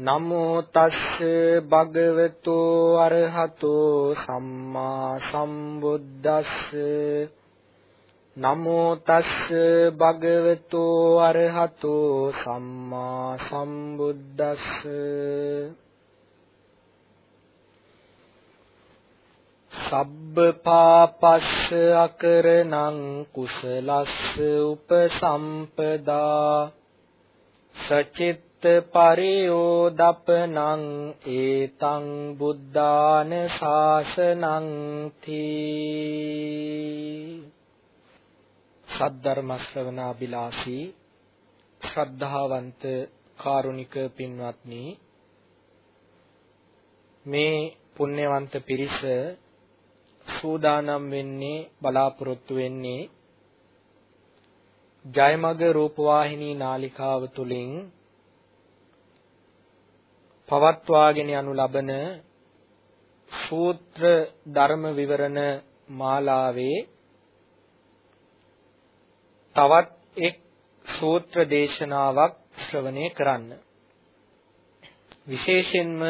නමෝ තස්ස භගවතු අරහතෝ සම්මා සම්බුද්දස්ස. නමෝ තස්ස භගවතු අරහතෝ සම්මා සම්බුද්දස්ස. සබ්බ පාපස්ස අකරණං කුසලස්ස උපසම්පදා. සචිත්ත පරියෝදපනං ඒතං බුද්ධාන ශාසනං තී। සද්ධර්ම ශ්‍රවණාබිලාසී ශ්‍රද්ධාවන්ත කාරුණික පින්වත්නි මේ පුණ්‍යවන්ත පිරිස සූදානම් වෙන්නේ බලාපොරොත්තු වෙන්නේ ජයමග රූපවාහිනී නාලිකාව තුලින් පවත්වාගෙන යනු ලබන සූත්‍ර ධර්ම විවරණ මාලාවේ තවත් එක් සූත්‍ර දේශනාවක් ශ්‍රවණය කරන්න. විශේෂයෙන්ම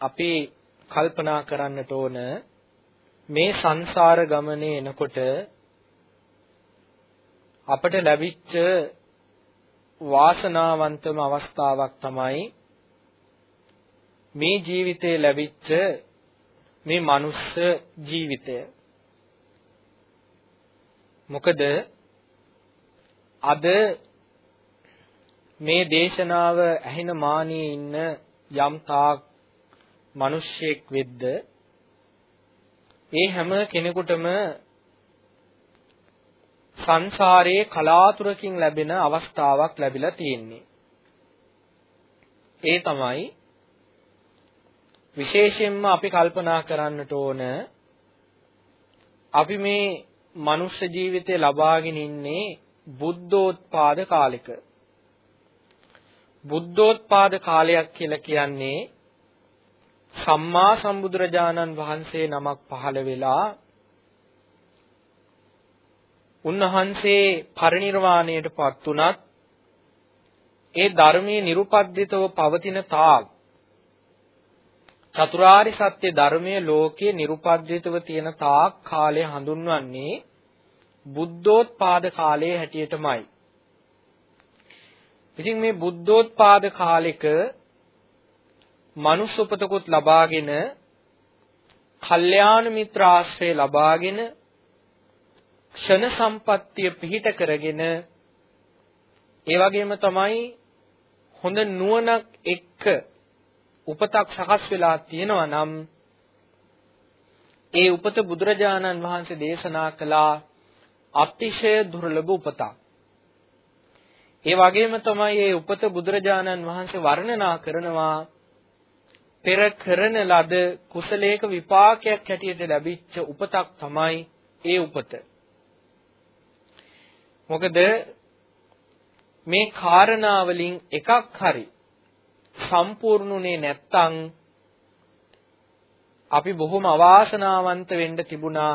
අපි කල්පනා කරන්නට ඕන මේ සංසාර ගමනේ එනකොට අපට ලැබිච්ච වාසනාවන්තම අවස්ථාවක් තමයි මේ ජීවිතේ ලැබිච්ච මේ මනුස්ස ජීවිතය. මොකද අද මේ දේශනාව ඇහෙන මානියේ ඉන්න යම් තාක් මිනිස්සෙක් වෙද්ද ඒ හැම කෙනෙකුටම සංසාරයේ කලාතුරකින් ලැබෙන අවස්ථාවක් ලැබිලා තියෙන්නේ. ඒ තමයි විශේෂයෙන්ම අපි කල්පනා කරන්නට ඕන අපි මේ මනුෂ්‍ය ජීවිතය ලබාගෙන ඉන්නේ බුද්ධෝත්පාද කාලෙක. බුද්ධෝත්පාද කාලයක් කියලා කියන්නේ සම්මා සම්බුදුරජාණන් වහන්සේ නමක් පහළ වෙලා උන්වහන්සේ පරිණිරවාණයට පත් උනත් ඒ ධර්මයේ nirupaddhitව පවතින තාක් චතුරාරි සත්‍ය ධර්මයේ ලෝකයේ nirupaddhitව තියෙන තාක් කාලය හඳුන්වන්නේ බුද්ධෝත්පාද කාලයේ හැටියටමයි. ඉතින් මේ බුද්ධෝත්පාද කාලෙක මනුස්ස උපතකුත් ලබාගෙන කල්යාණ මිත්‍ර ආශ්‍රය ලබාගෙන ක්ෂණ සම්පත්තිය පිහිට කරගෙන ඒ වගේම තමයි හොඳ නුවණක් එක්ක උපතක් සකස් වෙලා තියෙනවා නම් ඒ උපත බුදුරජාණන් වහන්සේ දේශනා කළා අතිශය දුර්ලභ උපතක්. ඒ වගේම තමයි මේ උපත බුදුරජාණන් වහන්සේ වර්ණනා කරනවා පෙර කරන ලද කුසලයක විපාකයක් හැටියට ලැබිච්ච උපතක් තමයි ඒ උපත. මොකද මේ කාරණා වලින් එකක් හරි සම්පූර්ණුනේ නැත්තම් අපි බොහොම අවාසනාවන්ත වෙන්න තිබුණා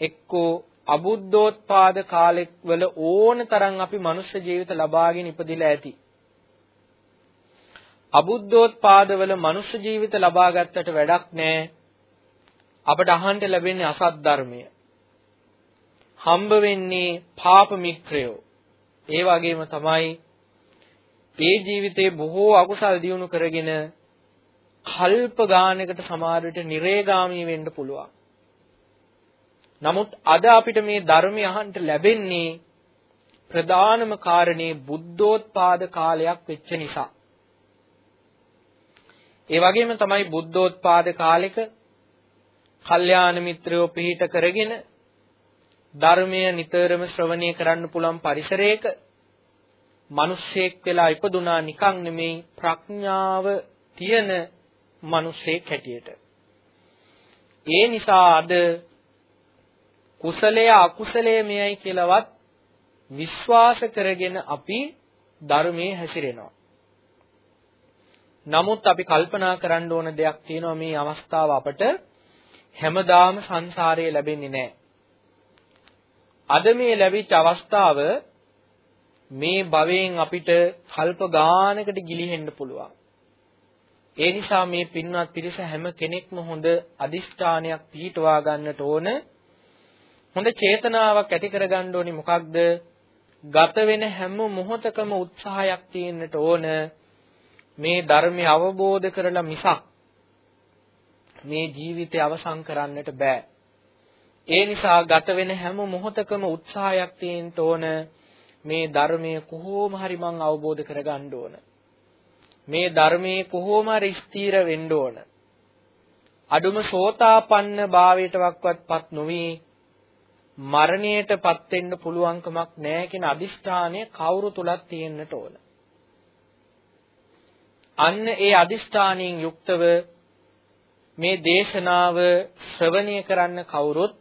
එක්කෝ අබුද්ධෝත්පාද කාලෙක වල ඕන තරම් අපි මනුෂ්‍ය ජීවිත ලබාගෙන ඉපදිලා ඇති. අබුද්ධෝත්පාදවල මනුෂ්‍ය ජීවිත ලබා ගත්තට වැඩක් නැහැ. අපට අහන්න ලැබෙන්නේ අසත් ධර්මය. හම්බ වෙන්නේ පාප මිත්‍රයෝ. ඒ වගේම තමයි ඒ ජීවිතේ බොහෝ අකුසල් දියුණු කරගෙන කල්ප ගානකට සමහර විට නිරේගාමී වෙන්න පුළුවන්. නමුත් අද අපිට මේ ධර්මය අහන්න ලැබෙන්නේ ප්‍රධානම කාරණේ බුද්ධෝත්පාද කාලයක් වෙච්ච නිසා. ඒ වගේම තමයි බුද්ධෝත්පාද කාලෙක කල්යාණ මිත්‍රයෝ පිහිට කරගෙන ධර්මය නිතරම ශ්‍රවණය කරන්න පුළුවන් පරිසරයක මිනිස්සෙක් වෙලා ඉපදුනා නිකන් නෙමෙයි ප්‍රඥාව තියෙන මිනිස්සෙක් හැටියට. ඒ නිසා අද කුසලයේ අකුසලයේ මෙයයි කියලාවත් විශ්වාස කරගෙන අපි ධර්මයේ හැසිරෙනවා. නමුත් අපි කල්පනා කරන්න ඕන දෙයක් තියෙනවා මේ අවස්ථාව අපට හැමදාම සංසාරයේ ලැබෙන්නේ නැහැ. අද මේ ලැබිච්ච අවස්ථාව මේ භවයෙන් අපිට කල්ප ගානකට ගිලිහෙන්න පුළුවන්. ඒ නිසා මේ පින්වත් පිරිස හැම කෙනෙක්ම හොඳ අදිෂ්ඨානයක් පිහිටවා ගන්නට ඕන. හොඳ චේතනාවක් ඇති කරගන්න ඕනි මොකක්ද? ගත වෙන හැම මොහොතකම උත්සාහයක් තියෙන්නට ඕන. මේ ධර්මය අවබෝධ කරලා මිසක් මේ ජීවිතය අවසන් කරන්නට බෑ. ඒ නිසා ගත වෙන හැම මොහොතකම උත්සාහයක් තියෙන්න ඕන මේ ධර්මය කොහොම හරි මං අවබෝධ කරගන්න ඕන. මේ ධර්මයේ කොහොම හරි ස්ථීර වෙන්න ඕන. අඩුම සෝතාපන්න භාවයටවක්වත්පත් නොවි මරණයටපත් වෙන්න පුළුවන්කමක් නැහැ කියන අදිෂ්ඨානය කවුරු තුලත් තියෙන්නට ඕන. අන්න ඒ අදිෂ්ඨානයෙන් යුක්තව මේ දේශනාව ශ්‍රවණය කරන්න කවුරුත්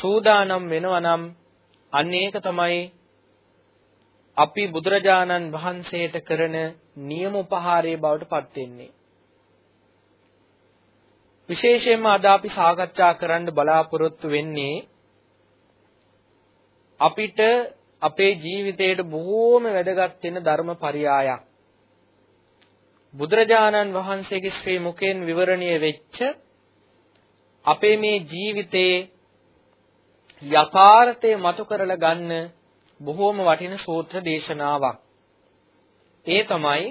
සූදානම් වෙනවා නම් අන්න ඒක තමයි අපි බුදුරජාණන් වහන්සේට කරන නියම උපහාරයේ බවට පත් වෙන්නේ. විශේෂයෙන්ම අද අපි සාකච්ඡා කරන්න බලාපොරොත්තු වෙන්නේ අපිට අපේ ජීවිතයට බොහෝම වැදගත් වෙන ධර්මපරියායක්. බුදුරජාණන් වහන්සේගේ ශ්‍රී මුඛයෙන් විවරණීය වෙච්ච අපේ මේ ජීවිතේ යථාර්ථය මතු කරලා ගන්න බොහෝම වටින සූත්‍ර දේශනාවක්. ඒ තමයි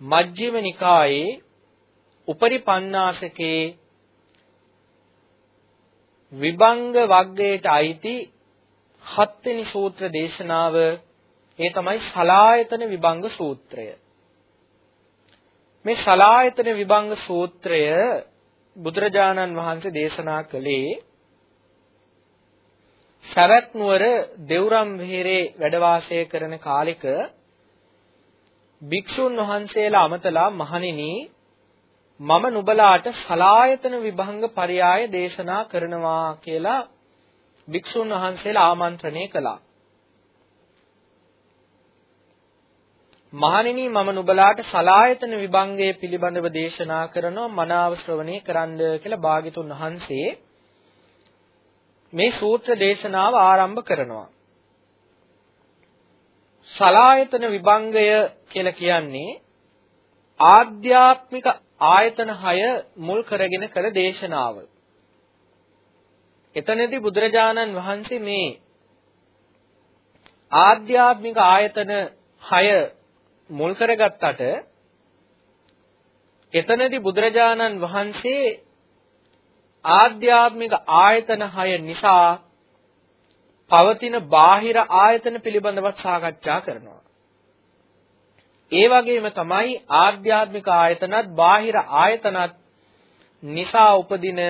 මජ්ක්‍ධිම නිකායේ උපරිපන්නාසකේ විභංග වග්ගයට අයිති හත්වෙනි සූත්‍ර දේශනාව ඒ තමයි සලායතන විභංග සූත්‍රය. මේ සලායතන විභංග සූත්‍රය බුදුරජාණන් වහන්සේ දේශනා කළේ සවැත් නුවර දෙව්රම් විහෙරේ වැඩ වාසය කරන කාලෙක භික්ෂුන් වහන්සේලා අමතලා මහණෙනි මම නුඹලාට සලායතන විභංග පරයය දේශනා කරනවා කියලා භික්ෂුන් වහන්සේලා ආමන්ත්‍රණය කළා. මහණෙනි මම නුඹලාට සලායතන විභංගය පිළිබඳව දේශනා කරනවා මනාව ශ්‍රවණය කරන්න කියලා භාග්‍යතුන් වහන්සේ මේ සූත්‍ර දේශනාව ආරම්භ කරනවා. සලායතන විභංගය කියලා කියන්නේ ආධ්‍යාත්මික ආයතන 6 මුල් කරගෙන කළ දේශනාව. එතනදී බුදුරජාණන් වහන්සේ මේ ආධ්‍යාත්මික ආයතන 6 මුල් කරගත්තට එතනදී බුදුරජාණන් වහන්සේ ආධ්‍යාත්මික ආයතන 6 නිසා පවතින බාහිර ආයතන පිළිබඳව සාකච්ඡා කරනවා. ඒ වගේම තමයි ආධ්‍යාත්මික ආයතනත් බාහිර ආයතනත් නිසා උපදින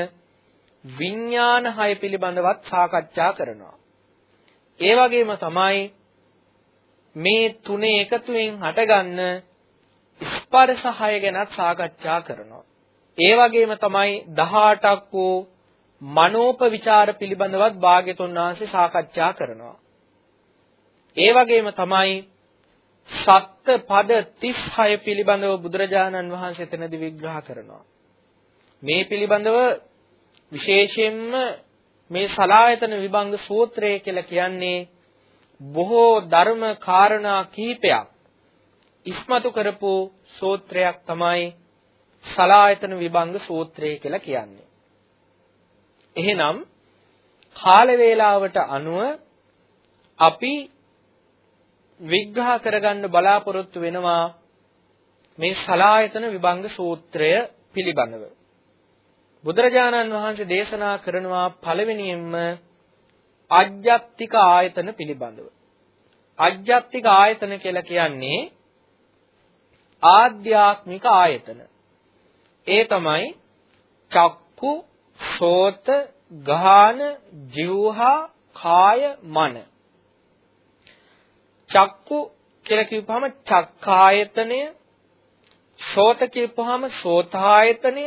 විඥාන 6 පිළිබඳවත් සාකච්ඡා කරනවා. ඒ වගේම තමයි මේ තුනේ එකතුවෙන් හටගන්න ස්පර්ශ 6 ගැනත් සාකච්ඡා කරනවා. ඒ වගේම තමයි 18ක් වූ මනෝපවිචාර පිළිබඳවත් භාග්‍යතුන් වහන්සේ සාකච්ඡා කරනවා. ඒ වගේම තමයි සත්ත පද 36 පිළිබඳව බුදුරජාණන් වහන්සේ එතනදී විග්‍රහ කරනවා. මේ පිළිබඳව විශේෂයෙන්ම මේ සලායතන විභංග සූත්‍රය කියලා කියන්නේ බොහෝ ධර්ම කාරණා කීපයක් ඉස්මතු කරපු සූත්‍රයක් තමයි සලායතන විභංග සූත්‍රය කියලා කියන්නේ. එහෙනම් කාල වේලාවට අනුව අපි විග්‍රහ කරගන්න බලාපොරොත්තු වෙනවා මේ සලායතන විභංග සූත්‍රය පිළිබඳව. බුදුරජාණන් වහන්සේ දේශනා කරනවා පළවෙනියෙන්ම අජ්ජත්තික ආයතන පිළිබඳව. අජ්ජත්තික ආයතන කියලා කියන්නේ ආධ්‍යාත්මික ආයතන. ඒ තමයි චක්කු සෝත ගාන ජීවහා කාය මන. චක්කු කියලා කියපුවාම චක්කායතනය සෝත කියපුවාම සෝතායතනය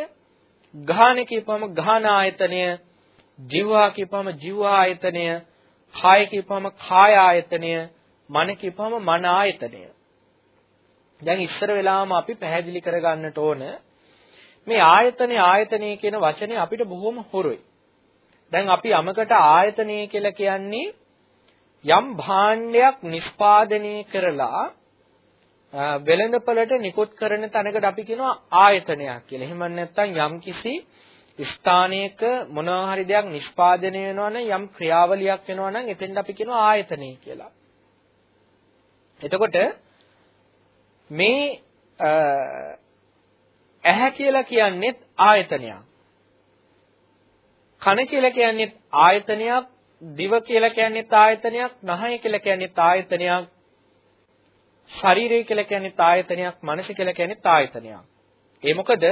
ගාන කියපුවාම ගාන ආයතනය ජීවහා කියපුවාම ජීවහා ආයතනය කාය කියපුවාම කාය ආයතනය මන කියපුවාම මන ආයතනය දැන් ඉස්සර වෙලාවම අපි පැහැදිලි කරගන්නට ඕන මේ ආයතනේ ආයතනේ කියන වචනේ අපිට බොහොම හොරුයි. දැන් අපි යමකට ආයතනය කියලා කියන්නේ යම් භාණ්ඩයක් නිස්පාදනය කරලා වෙළඳපළට නිකුත් කරන තැනකට අපි කියනවා ආයතනයක් කියලා. එහෙම නැත්නම් යම් කිසි ස්ථානයක මොනවා හරි දෙයක් නිෂ්පාදනය වෙනවා නම් යම් ක්‍රියාවලියක් වෙනවා නම් එතෙන්ට අපි කියනවා ආයතනය කියලා. එතකොට මේ ඇහැ කියලා කියන්නේත් ආයතනයක්. කන කියලා කියන්නේත් ආයතනයක්, දිව කියලා කියන්නේත් ආයතනයක්, නහය කියලා කියන්නේත් ආයතනයක්, ශරීරය කියලා කියන්නේත් ආයතනයක්, මනස කියලා කියන්නේත් ආයතනයක්. ඒ මොකද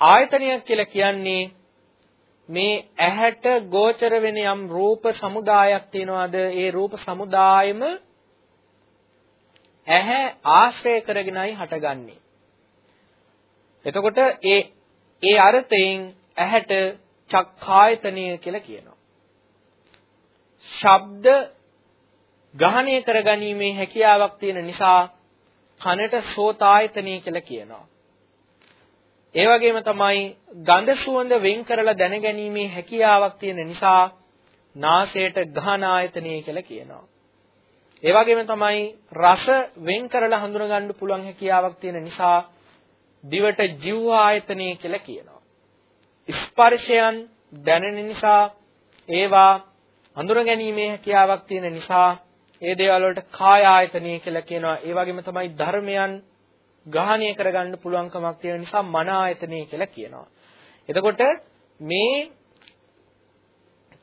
ආයතනයක් කියලා කියන්නේ මේ ඇහැට ගෝචර වෙන යම් රූප සමුදායක් තියනවාද ඒ රූප සමුදායෙම ඇහැ ආශ්‍රය කරගෙනයි හටගන්නේ එතකොට ඒ ඒ අර්ථයෙන් ඇහැට චක්ඛායතනීය කියලා කියනවා. ශබ්ද ග්‍රහණය කරගැනීමේ හැකියාවක් තියෙන නිසා කනට සෝතායතනීය කියලා කියනවා. ඒ වගේම තමයි ගඳ සුවඳ වෙන් කරලා දැනගැනීමේ හැකියාවක් තියෙන නිසා නාසයට ගහනායතනීය කියලා කියනවා. ඒ වගේම තමයි රස වෙන් කරලා හඳුනගන්න පුළුවන් හැකියාවක් තියෙන නිසා දිවට ජීව ආයතනය කියලා කියනවා. ස්පර්ශයන් දැනෙන නිසා ඒවා හඳුන ගැනීමේ හැකියාවක් තියෙන නිසා ඒ දේවල් වලට කාය ආයතනය කියලා කියනවා. ඒ වගේම තමයි ධර්මයන් ග්‍රහණය කරගන්න පුළුවන්කමක් තියෙන නිසා මන ආයතනය කියලා කියනවා. එතකොට මේ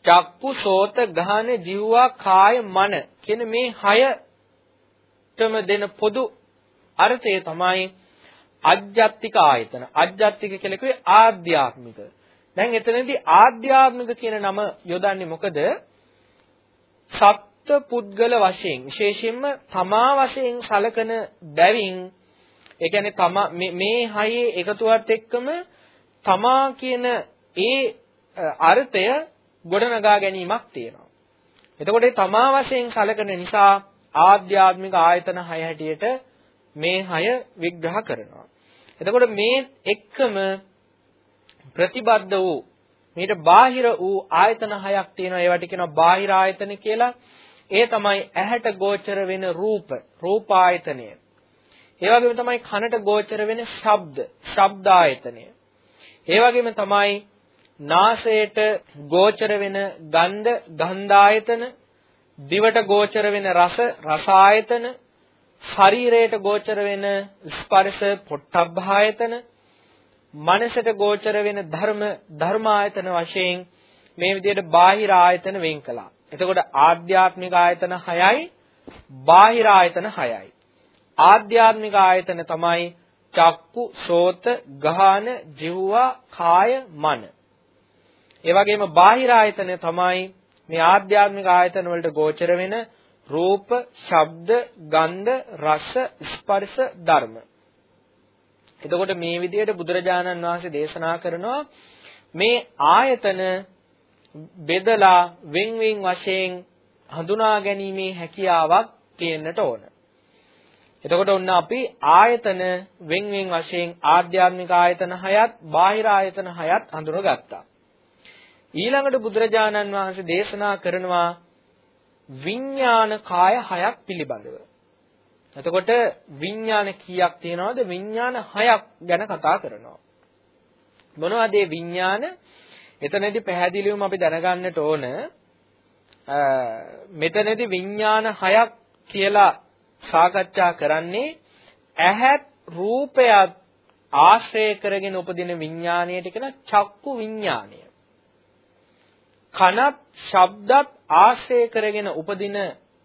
චක්කු සෝත ගහන ජීවා කාය මන කියන මේ හයතම දෙන පොදු අර්ථය තමයි අජ්ජත්තික ආයතන. අජ්ජත්තික කියලා කිව්වේ ආධ්‍යාත්මික. දැන් එතනදී ආධ්‍යාත්මික කියන නම යොදන්නේ මොකද? සත්ත්ව පුද්ගල වශයෙන් විශේෂයෙන්ම තමා වශයෙන් සලකන බැවින් ඒ කියන්නේ තමා මේ හයේ එකතුවත් එක්කම තමා කියන ඒ අර්ථය ගොඩනගා ගැනීමක් තියෙනවා. එතකොට තමා වශයෙන් සලකන නිසා ආධ්‍යාත්මික ආයතන හය හැටියට මේ හය විග්‍රහ කරනවා. එතකොට මේ එක්කම ප්‍රතිබද්ධ වූ මේට බාහිර වූ ආයතන හයක් තියෙනවා. ඒවට කියනවා බාහිර ආයතන කියලා. ඒ තමයි ඇහැට ගෝචර වෙන රූප රූප ආයතනය ඒ වගේම තමයි කනට ගෝචර වෙන ශබ්ද ශබ්ද ආයතනය ඒ වගේම තමයි නාසයට ගෝචර වෙන ගන්ධ ගන්ධ ආයතන දිවට ගෝචර වෙන රස රස ආයතන ශරීරයට ගෝචර වෙන ස්පර්ශ පොට්ටබ්බායතන මනසට ගෝචර වෙන ධර්ම ධර්මායතන වශයෙන් මේ විදිහට බාහිර ආයතන වෙන් කළා. එතකොට ආධ්‍යාත්මික ආයතන 6යි බාහිර ආයතන 6යි. ආධ්‍යාත්මික ආයතන තමයි චක්කු, සෝත, ගහන, ජීවවා, කාය, මන. ඒ වගේම බාහිර ආයතන තමයි මේ ආධ්‍යාත්මික ආයතන වලට ගෝචර වෙන රූප, ශබ්ද, ගන්ධ, රස, ස්පර්ශ ධර්ම. එතකොට මේ විදිහට බුදුරජාණන් වහන්සේ දේශනා කරනවා මේ ආයතන බෙදලා වෙන් වෙන් වශයෙන් හඳුනා ගැනීමේ හැකියාවක් තියෙන්නට ඕන. එතකොට ඔන්න අපි ආයතන වෙන් වෙන් වශයෙන් ආධ්‍යාත්මික ආයතන හයත් බාහිර ආයතන හයත් හඳුනගත්තා. ඊළඟට බුදුරජාණන් වහන්සේ දේශනා කරනවා විඥාන කාය හයක් පිළිබඳව. එතකොට විඥාන කීයක් තියෙනවද? විඥාන හයක් ගැන කතා කරනවා. මොනවද මේ විඥාන? එතනදී පැහැදිලිවම අපි දැනගන්නට ඕන මෙතනදී විඥාන හයක් කියලා සාකච්ඡා කරන්නේ ඇහත් රූපයත් ආශ්‍රය කරගෙන උපදින විඥාණයට කියන චක්කු විඥාණය. කනත් ශබ්දත් ආශ්‍රය කරගෙන උපදින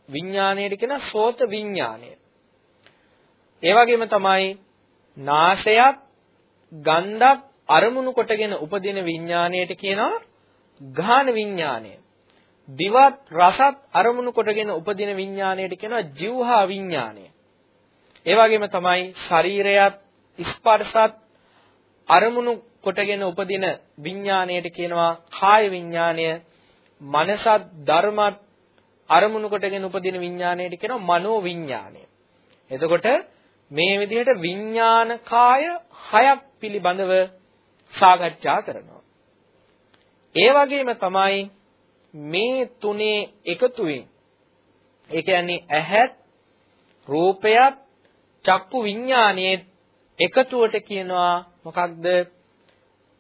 විඥාණයට කියන සෝත විඥාණය. ඒ වගේම තමයි නාසයත් ගන්ධත් අරමුණු කොටගෙන උපදින විඥාණයට කියනවා ගාන විඥාණය. දිවත් රසත් අරමුණු කොටගෙන උපදින විඥාණයට කියනවා જીවහා විඥාණය. ඒ වගේම තමයි ශරීරයත් ස්පර්ශත් අරමුණු කොටගෙන උපදින විඥාණයට කියනවා කාය විඥාණය. මනසත් ධර්මත් අරමුණු කොටගෙන උපදින විඥාණයට කියනවා මනෝ විඥාණය. එතකොට මේ විදිහට විඥාන කාය හයක් පිළිබඳව සාකච්ඡා කරනවා. ඒ වගේම තමයි මේ තුනේ එකතුවෙන් ඒ කියන්නේ ඇහත් රූපයත් චක්කු විඥානයේ එකතුවට කියනවා මොකක්ද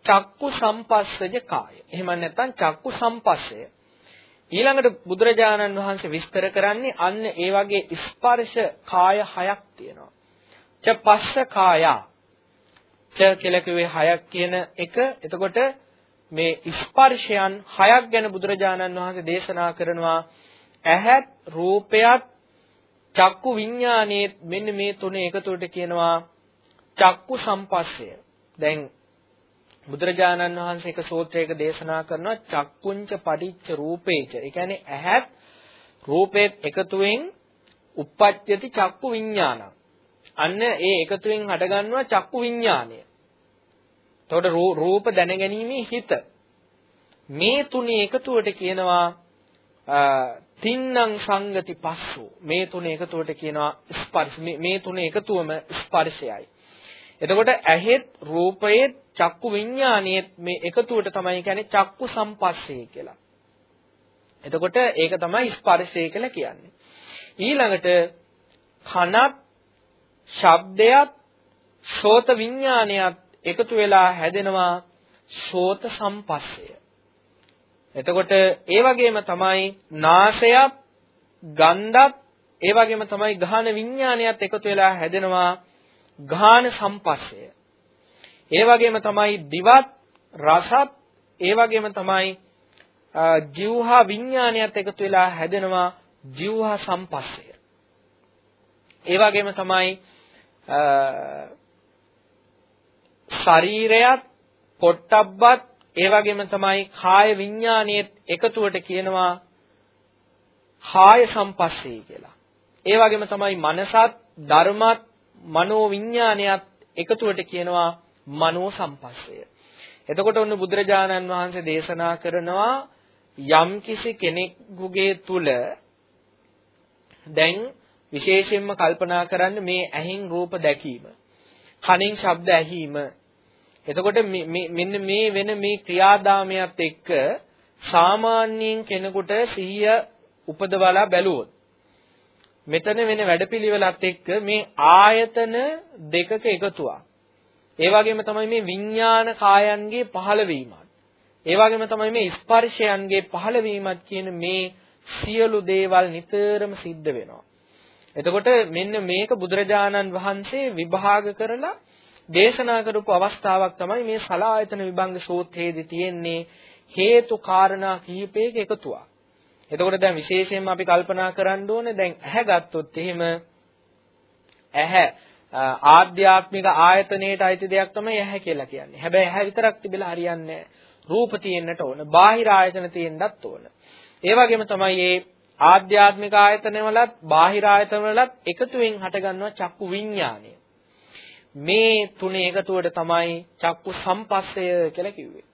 චක්කු සම්පස්සජ කාය. එහෙම නැත්නම් චක්කු සම්පස්සය. ඊළඟට බුදුරජාණන් වහන්සේ විස්තර කරන්නේ අන්න ඒ වගේ ස්පර්ශ කාය හයක් තියෙනවා. ච පස්ස කායා. ච කියලා කිව්වේ හයක් කියන එක. එතකොට මේ ස්පර්ශයන් හයක් ගැන බුදුරජාණන් වහන්සේ දේශනා කරනවා. ඇහත් රූපයත් චක්කු විඥානයේ මෙන්න මේ තුනේ එකතුවට කියනවා චක්කු සම්පස්සය. දැන් බුදුරජාණන් වහන්සේ එක සූත්‍රයක දේශනා කරනවා චක්කුංච පටිච්ච රූපේච. ඒ කියන්නේ ඇහත් රූපේත් එකතුවෙන් uppajjati චක්කු විඥානං. අන්න ඒ එකතුවෙන් හටගන්නවා චක්කු විඥානය. එතකොට රූප දැනගැනීමේ හිත. මේ තුනේ එකතුවට කියනවා තින්නම් සංගති පස්සෝ මේ තුනේ එකතුවට කියනවා ස්පර්ශ මේ තුනේ එකතුවම ස්පර්ශයයි එතකොට ඇහෙත් රූපයේත් චක්කු විඥානියෙත් මේ එකතුවට තමයි කියන්නේ චක්කු සම්පස්සේ කියලා. එතකොට ඒක තමයි ස්පර්ශය කියලා කියන්නේ. ඊළඟට කනත් ශබ්දයක් ශෝත විඥානයත් එකතු වෙලා හැදෙනවා ශෝත සම්පස්සය එතකොට ඒ වගේම තමයි නාසයත් ගන්ධත් ඒ වගේම තමයි ගාහන විඥානයත් එකතු වෙලා හැදෙනවා ගාහන සම්පස්සය. ඒ වගේම තමයි දිවත් රසත් ඒ වගේම තමයි ජීවහා විඥානයත් එකතු වෙලා හැදෙනවා ජීවහා සම්පස්සය. ඒ වගේම තමයි ශරීරයත් පොට්ටබ්බත් ඒ වගේම තමයි කාය විඥානයේ එකතුවට කියනවා කාය සම්පස්සේ කියලා. ඒ වගේම තමයි මනසත් ධර්මත් මනෝ විඥානයත් එකතුවට කියනවා මනෝ සම්පස්සය. එතකොට ඔන්න බුදුරජාණන් වහන්සේ දේශනා කරනවා යම්කිසි කෙනෙකුගේ තුල දැන් විශේෂයෙන්ම කල්පනා කරන්න මේ ඇහෙන් රූප දැකීම කනින් ශබ්ද ඇහිීම එතකොට මෙන්න මේ වෙන මේ ක්‍රියාදාමයත් එක්ක සාමාන්‍යයෙන් කෙනෙකුට සිහිය උපදවලා බැලුවොත් මෙතන වෙන වැඩපිළිවෙලත් එක්ක මේ ආයතන දෙකක එකතුවක්. ඒ වගේම තමයි මේ විඥාන කායන්ගේ පහළවීමත්. ඒ වගේම තමයි මේ ස්පර්ශයන්ගේ පහළවීමත් කියන මේ සියලු දේවල් නිතරම සිද්ධ වෙනවා. එතකොට මෙන්න මේක බුදුරජාණන් වහන්සේ විභාග කරලා දේශනා කරපු අවස්ථාවක් තමයි මේ සලායතන විභංග සූත්‍රයේදී තියෙන්නේ හේතු කාරණා කිහිපයක එකතුවක්. එතකොට දැන් විශේෂයෙන්ම අපි කල්පනා කරන්න ඕනේ දැන් ඇහැ ගත්තොත් එහෙම ඇහැ ආධ්‍යාත්මික ආයතනයේට අයිති දෙයක් තමයි ඇහැ කියලා කියන්නේ. හැබැයි ඇහැ විතරක් තිබිලා හරියන්නේ රූප තියෙන්නට ඕන, බාහිර ආයතන තියෙන්නත් ඕන. ඒ වගේම තමයි මේ ආධ්‍යාත්මික ආයතන වලත් බාහිර ආයතන වලත් එකතුවෙන් හටගන්නවා චක්කු විඥානය. මේ තුනේ එකතුවට තමයි චක්කු සම්පස්සය කියලා කිව්වේ.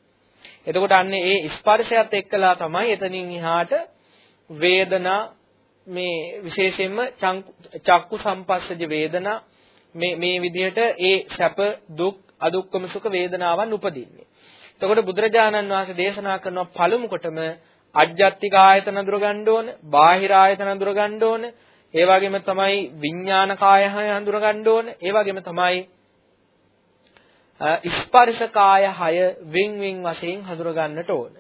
එතකොට අන්නේ ඒ ස්පර්ශයත් එක්කලා තමයි එතනින් එහාට වේදනා මේ විශේෂයෙන්ම චක්කු සම්පස්සජ වේදනා මේ මේ විදිහට ඒ සැප දුක් අදුක්කම සුඛ වේදනාවන් උපදින්නේ. එතකොට බුදුරජාණන් වහන්සේ දේශනා කරන පළමු කොටම අජ්ජත්තික ආයතන අඳුර ගන්න ඕන, බාහිර ආයතන අඳුර ගන්න ඕන, ඒ වගේම තමයි විඥාන කාය හඳුර ගන්න ඕන. ඒ වගේම තමයි ස්පර්ශ කාය හය වෙන් වෙන් වශයෙන් හඳුර ගන්නට ඕන.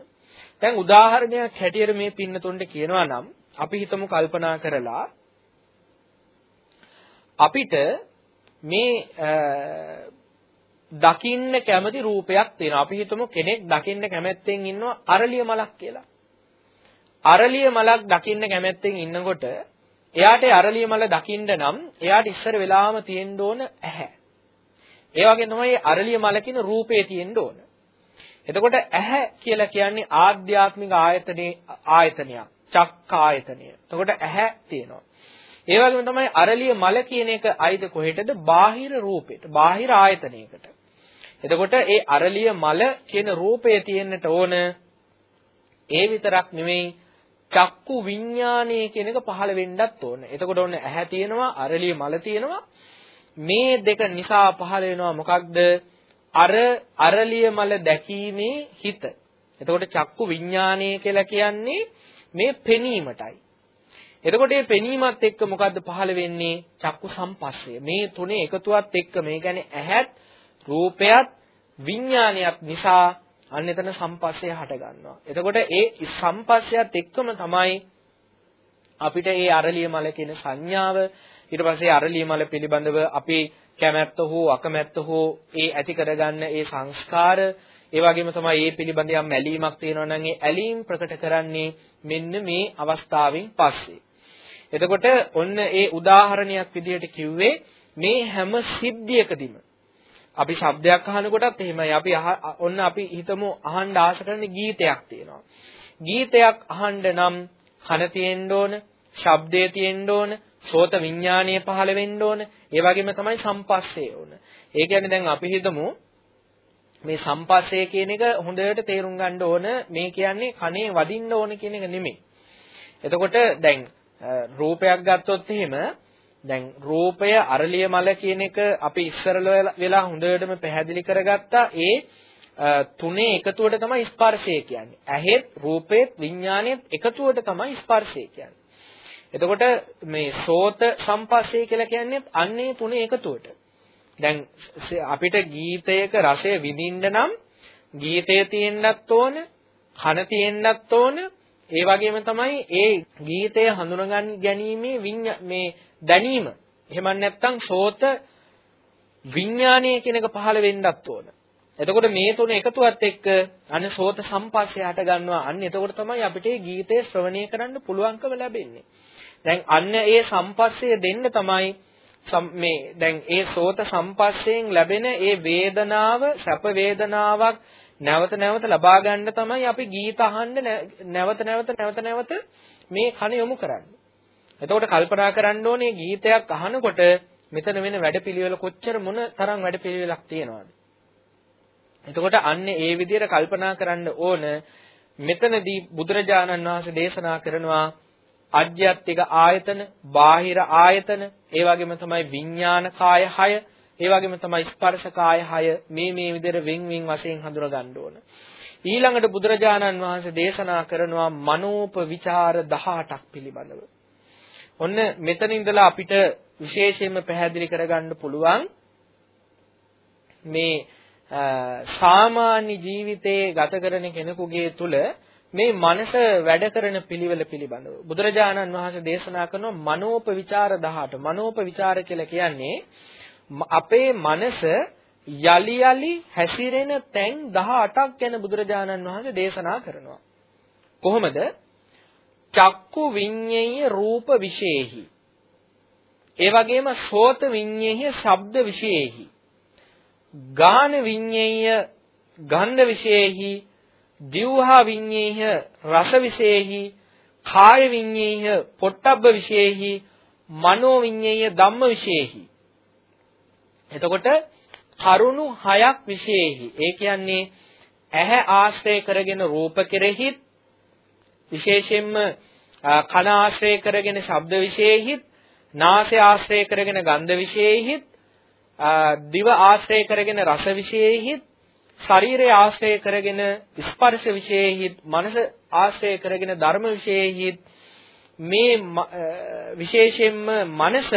දැන් උදාහරණයක් හැටියට මේ පින්නතුන්ට කියනවා නම් අපි හිතමු කල්පනා කරලා අපිට මේ දකින්න කැමති රූපයක් තියෙනවා. අපි හිතමු කෙනෙක් දකින්න කැමැත්තෙන් ඉන්නවා අරලිය මලක් කියලා. අරලිය මලක් දකින්න කැමැත්තෙන් ඉන්නකොට එයාට අරලිය මල දකින්න නම් එයාට ඉස්සර වෙලාම තියෙන්න ඕන ඇහැ. ඒ වගේ තමයි අරලිය මල කියන රූපේ තියෙන්න ඕන. එතකොට ඇහැ කියලා කියන්නේ ආධ්‍යාත්මික ආයතනේ ආයතනයක්. චක්කායතනය. එතකොට ඇහැ තියෙනවා. ඒ වගේම තමයි අරලිය මල කියන එක අයිද කොහෙටද? බාහිර රූපෙට, බාහිර ආයතනයකට. එතකොට ඒ අරලිය මල කියන රූපය තියෙන්නට ඕන ඒ විතරක් නෙමෙයි චක්කු විඥානය කියන එක පහළ වෙන්නත් ඕන. එතකොට ඔන්න ඇහැ තියෙනවා, අරලිය මල තියෙනවා. මේ දෙක නිසා පහළ වෙනවා මොකක්ද? අර අරලිය මල දැකීමේ හිත. එතකොට චක්කු විඥානය කියලා කියන්නේ මේ පෙනීමටයි. එතකොට මේ පෙනීමත් එක්ක මොකද්ද පහළ වෙන්නේ? චක්කු සම්පස්සය. මේ තුනේ එකතුවත් එක්ක මේ කියන්නේ ඇහත්, රූපයත්, විඥානයත් නිසා අන්න එතන සම්පස්සය හට ගන්නවා. එතකොට ඒ සම්පස්සයත් එක්කම තමයි අපිට ඒ අරලිය මල කියන සංඥාව ඊට පස්සේ අරලිය මල පිළිබඳව අපි කැමැත්ත හෝ අකමැත්ත හෝ ඒ ඇති කරගන්න ඒ සංස්කාර ඒ වගේම තමයි මේ පිළිබඳ යම් ඇලීමක් තියෙනවා නම් ඒ ඇලීම් ප්‍රකට කරන්නේ මෙන්න මේ අවස්ථාවෙන් පස්සේ. එතකොට ඔන්න ඒ උදාහරණයක් විදිහට කිව්වේ මේ හැම සිද්ධියකදීම අපි ශබ්දයක් අහනකොටත් එහෙමයි අපි ඔන්න අපි හිතමු අහන්න ආශ කරන ගීතයක් තියෙනවා. ගීතයක් අහන්න නම් කන තියෙන්න ඕන, ශබ්දය තියෙන්න ඕන, සෝත විඥානීය පහළ වෙන්න ඕන. ඒ වගේම තමයි සම්පස්සේ ඕන. ඒ කියන්නේ දැන් අපි හිතමු මේ සම්පස්සේ කියන එක හොඳට තේරුම් ගන්න ඕන මේ කියන්නේ කනේ වදින්න ඕන කියන එක නෙමෙයි. එතකොට දැන් රූපයක් ගත්තොත් එහෙම දැන් රූපය අරලිය මල කියන එක අපි ඉස්සරල වෙලා හොඳටම පැහැදිලි කරගත්තා ඒ තුනේ එකතුවට තමයි ස්පර්ශය කියන්නේ. ඇහෙත් රූපෙත් විඥානෙත් එකතුවට තමයි ස්පර්ශය කියන්නේ. එතකොට මේ සෝත සම්පස්සේ කියලා කියන්නේ අන්නේ තුනේ එකතුවට. දැන් අපිට ගීතයක රසය විඳින්න නම් ගීතය තියෙන්නත් ඕන, කන තියෙන්නත් ඕන, ඒ වගේම තමයි ඒ ගීතය හඳුනගන්න ගැනීමේ මේ දැනීම. එහෙම නැත්නම් සෝත විඥානය කියන එක පහළ වෙන්නත් ඕන. එතකොට මේ තුන එකතුවත් එක්ක අන්න සෝත සම්පස්සේ හට ගන්නවා. අන්න එතකොට තමයි අපිට ගීතය ශ්‍රවණය කරන්න පුළුවන්කම ලැබෙන්නේ. දැන් අන්න ඒ සම්පස්සේ දෙන්න තමයි මේ දැන් ඒ සෝත සම්පස්සයෙන් ලැබෙන ඒ වේදනාව සැප වේදනාවක් නැවත නැවත ලබා ගන්න තමයි අපි ගීත අහන්න නැවත නැවත නැවත නැවත මේ කන යොමු කරන්නේ. එතකොට කල්පනා කරන්න ඕනේ ගීතයක් අහනකොට මෙතන වෙන වැඩපිළිවෙල කොච්චර මොන තරම් වැඩපිළිවෙලක් තියෙනවද? එතකොට අන්න ඒ විදිහට කල්පනා කරන්න ඕන මෙතනදී බුදුරජාණන් වහන්සේ දේශනා කරනවා අධ්‍යාත්මික ආයතන, බාහිර ආයතන, ඒ වගේම තමයි විඥාන කාය 6, ඒ වගේම තමයි ස්පර්ශ කාය 6 මේ මේ විදිහට වෙන් වෙන් වශයෙන් හඳුනා ගන්න ඕන. ඊළඟට බුදුරජාණන් වහන්සේ දේශනා කරනවා මනෝප විචාර 18ක් පිළිබඳව. ඔන්න මෙතන ඉඳලා අපිට විශේෂයෙන්ම පැහැදිලි කරගන්න පුළුවන් මේ සාමාන්‍ය ජීවිතයේ ගත කරන කෙනෙකුගේ තුල මේ මනස වැඩ කරන පිළිවෙල පිළිබඳව බුදුරජාණන් වහන්සේ දේශනා කරන මනෝපවිචාර 18 මනෝපවිචාර කියලා කියන්නේ අපේ මනස යලි යලි හැසිරෙන තැන් 18ක් ගැන බුදුරජාණන් වහන්සේ දේශනා කරනවා. කොහොමද? චක්කු විඤ්ඤේය රූප විශේෂෙහි ඒ වගේම සෝත විඤ්ඤේය ශබ්ද විශේෂෙහි ගාන විඤ්ඤේය ගන්ධ විශේෂෙහි දිවහා විඤ්ඤේහ රස විශේෂෙහි කාය විඤ්ඤේහ පොට්ටබ්බ විශේෂෙහි මනෝ විඤ්ඤේය ධම්ම විශේෂෙහි එතකොට කරුණු හයක් විශේෂෙහි ඒ කියන්නේ ඇහැ ආශ්‍රය කරගෙන රූප කෙරෙහිත් විශේෂයෙන්ම කන ආශ්‍රය කරගෙන ශබ්ද විශේෂෙහිත් නාසය ආශ්‍රය කරගෙන ගන්ධ විශේෂෙහිත් දිව ආශ්‍රය කරගෙන රස විශේෂෙහිත් ශරීරය ආශ්‍රය කරගෙන ස්පර්ශ විශේෂෙහිත් මනස ආශ්‍රය කරගෙන ධර්ම විශේෂෙහිත් මේ විශේෂයෙන්ම මනස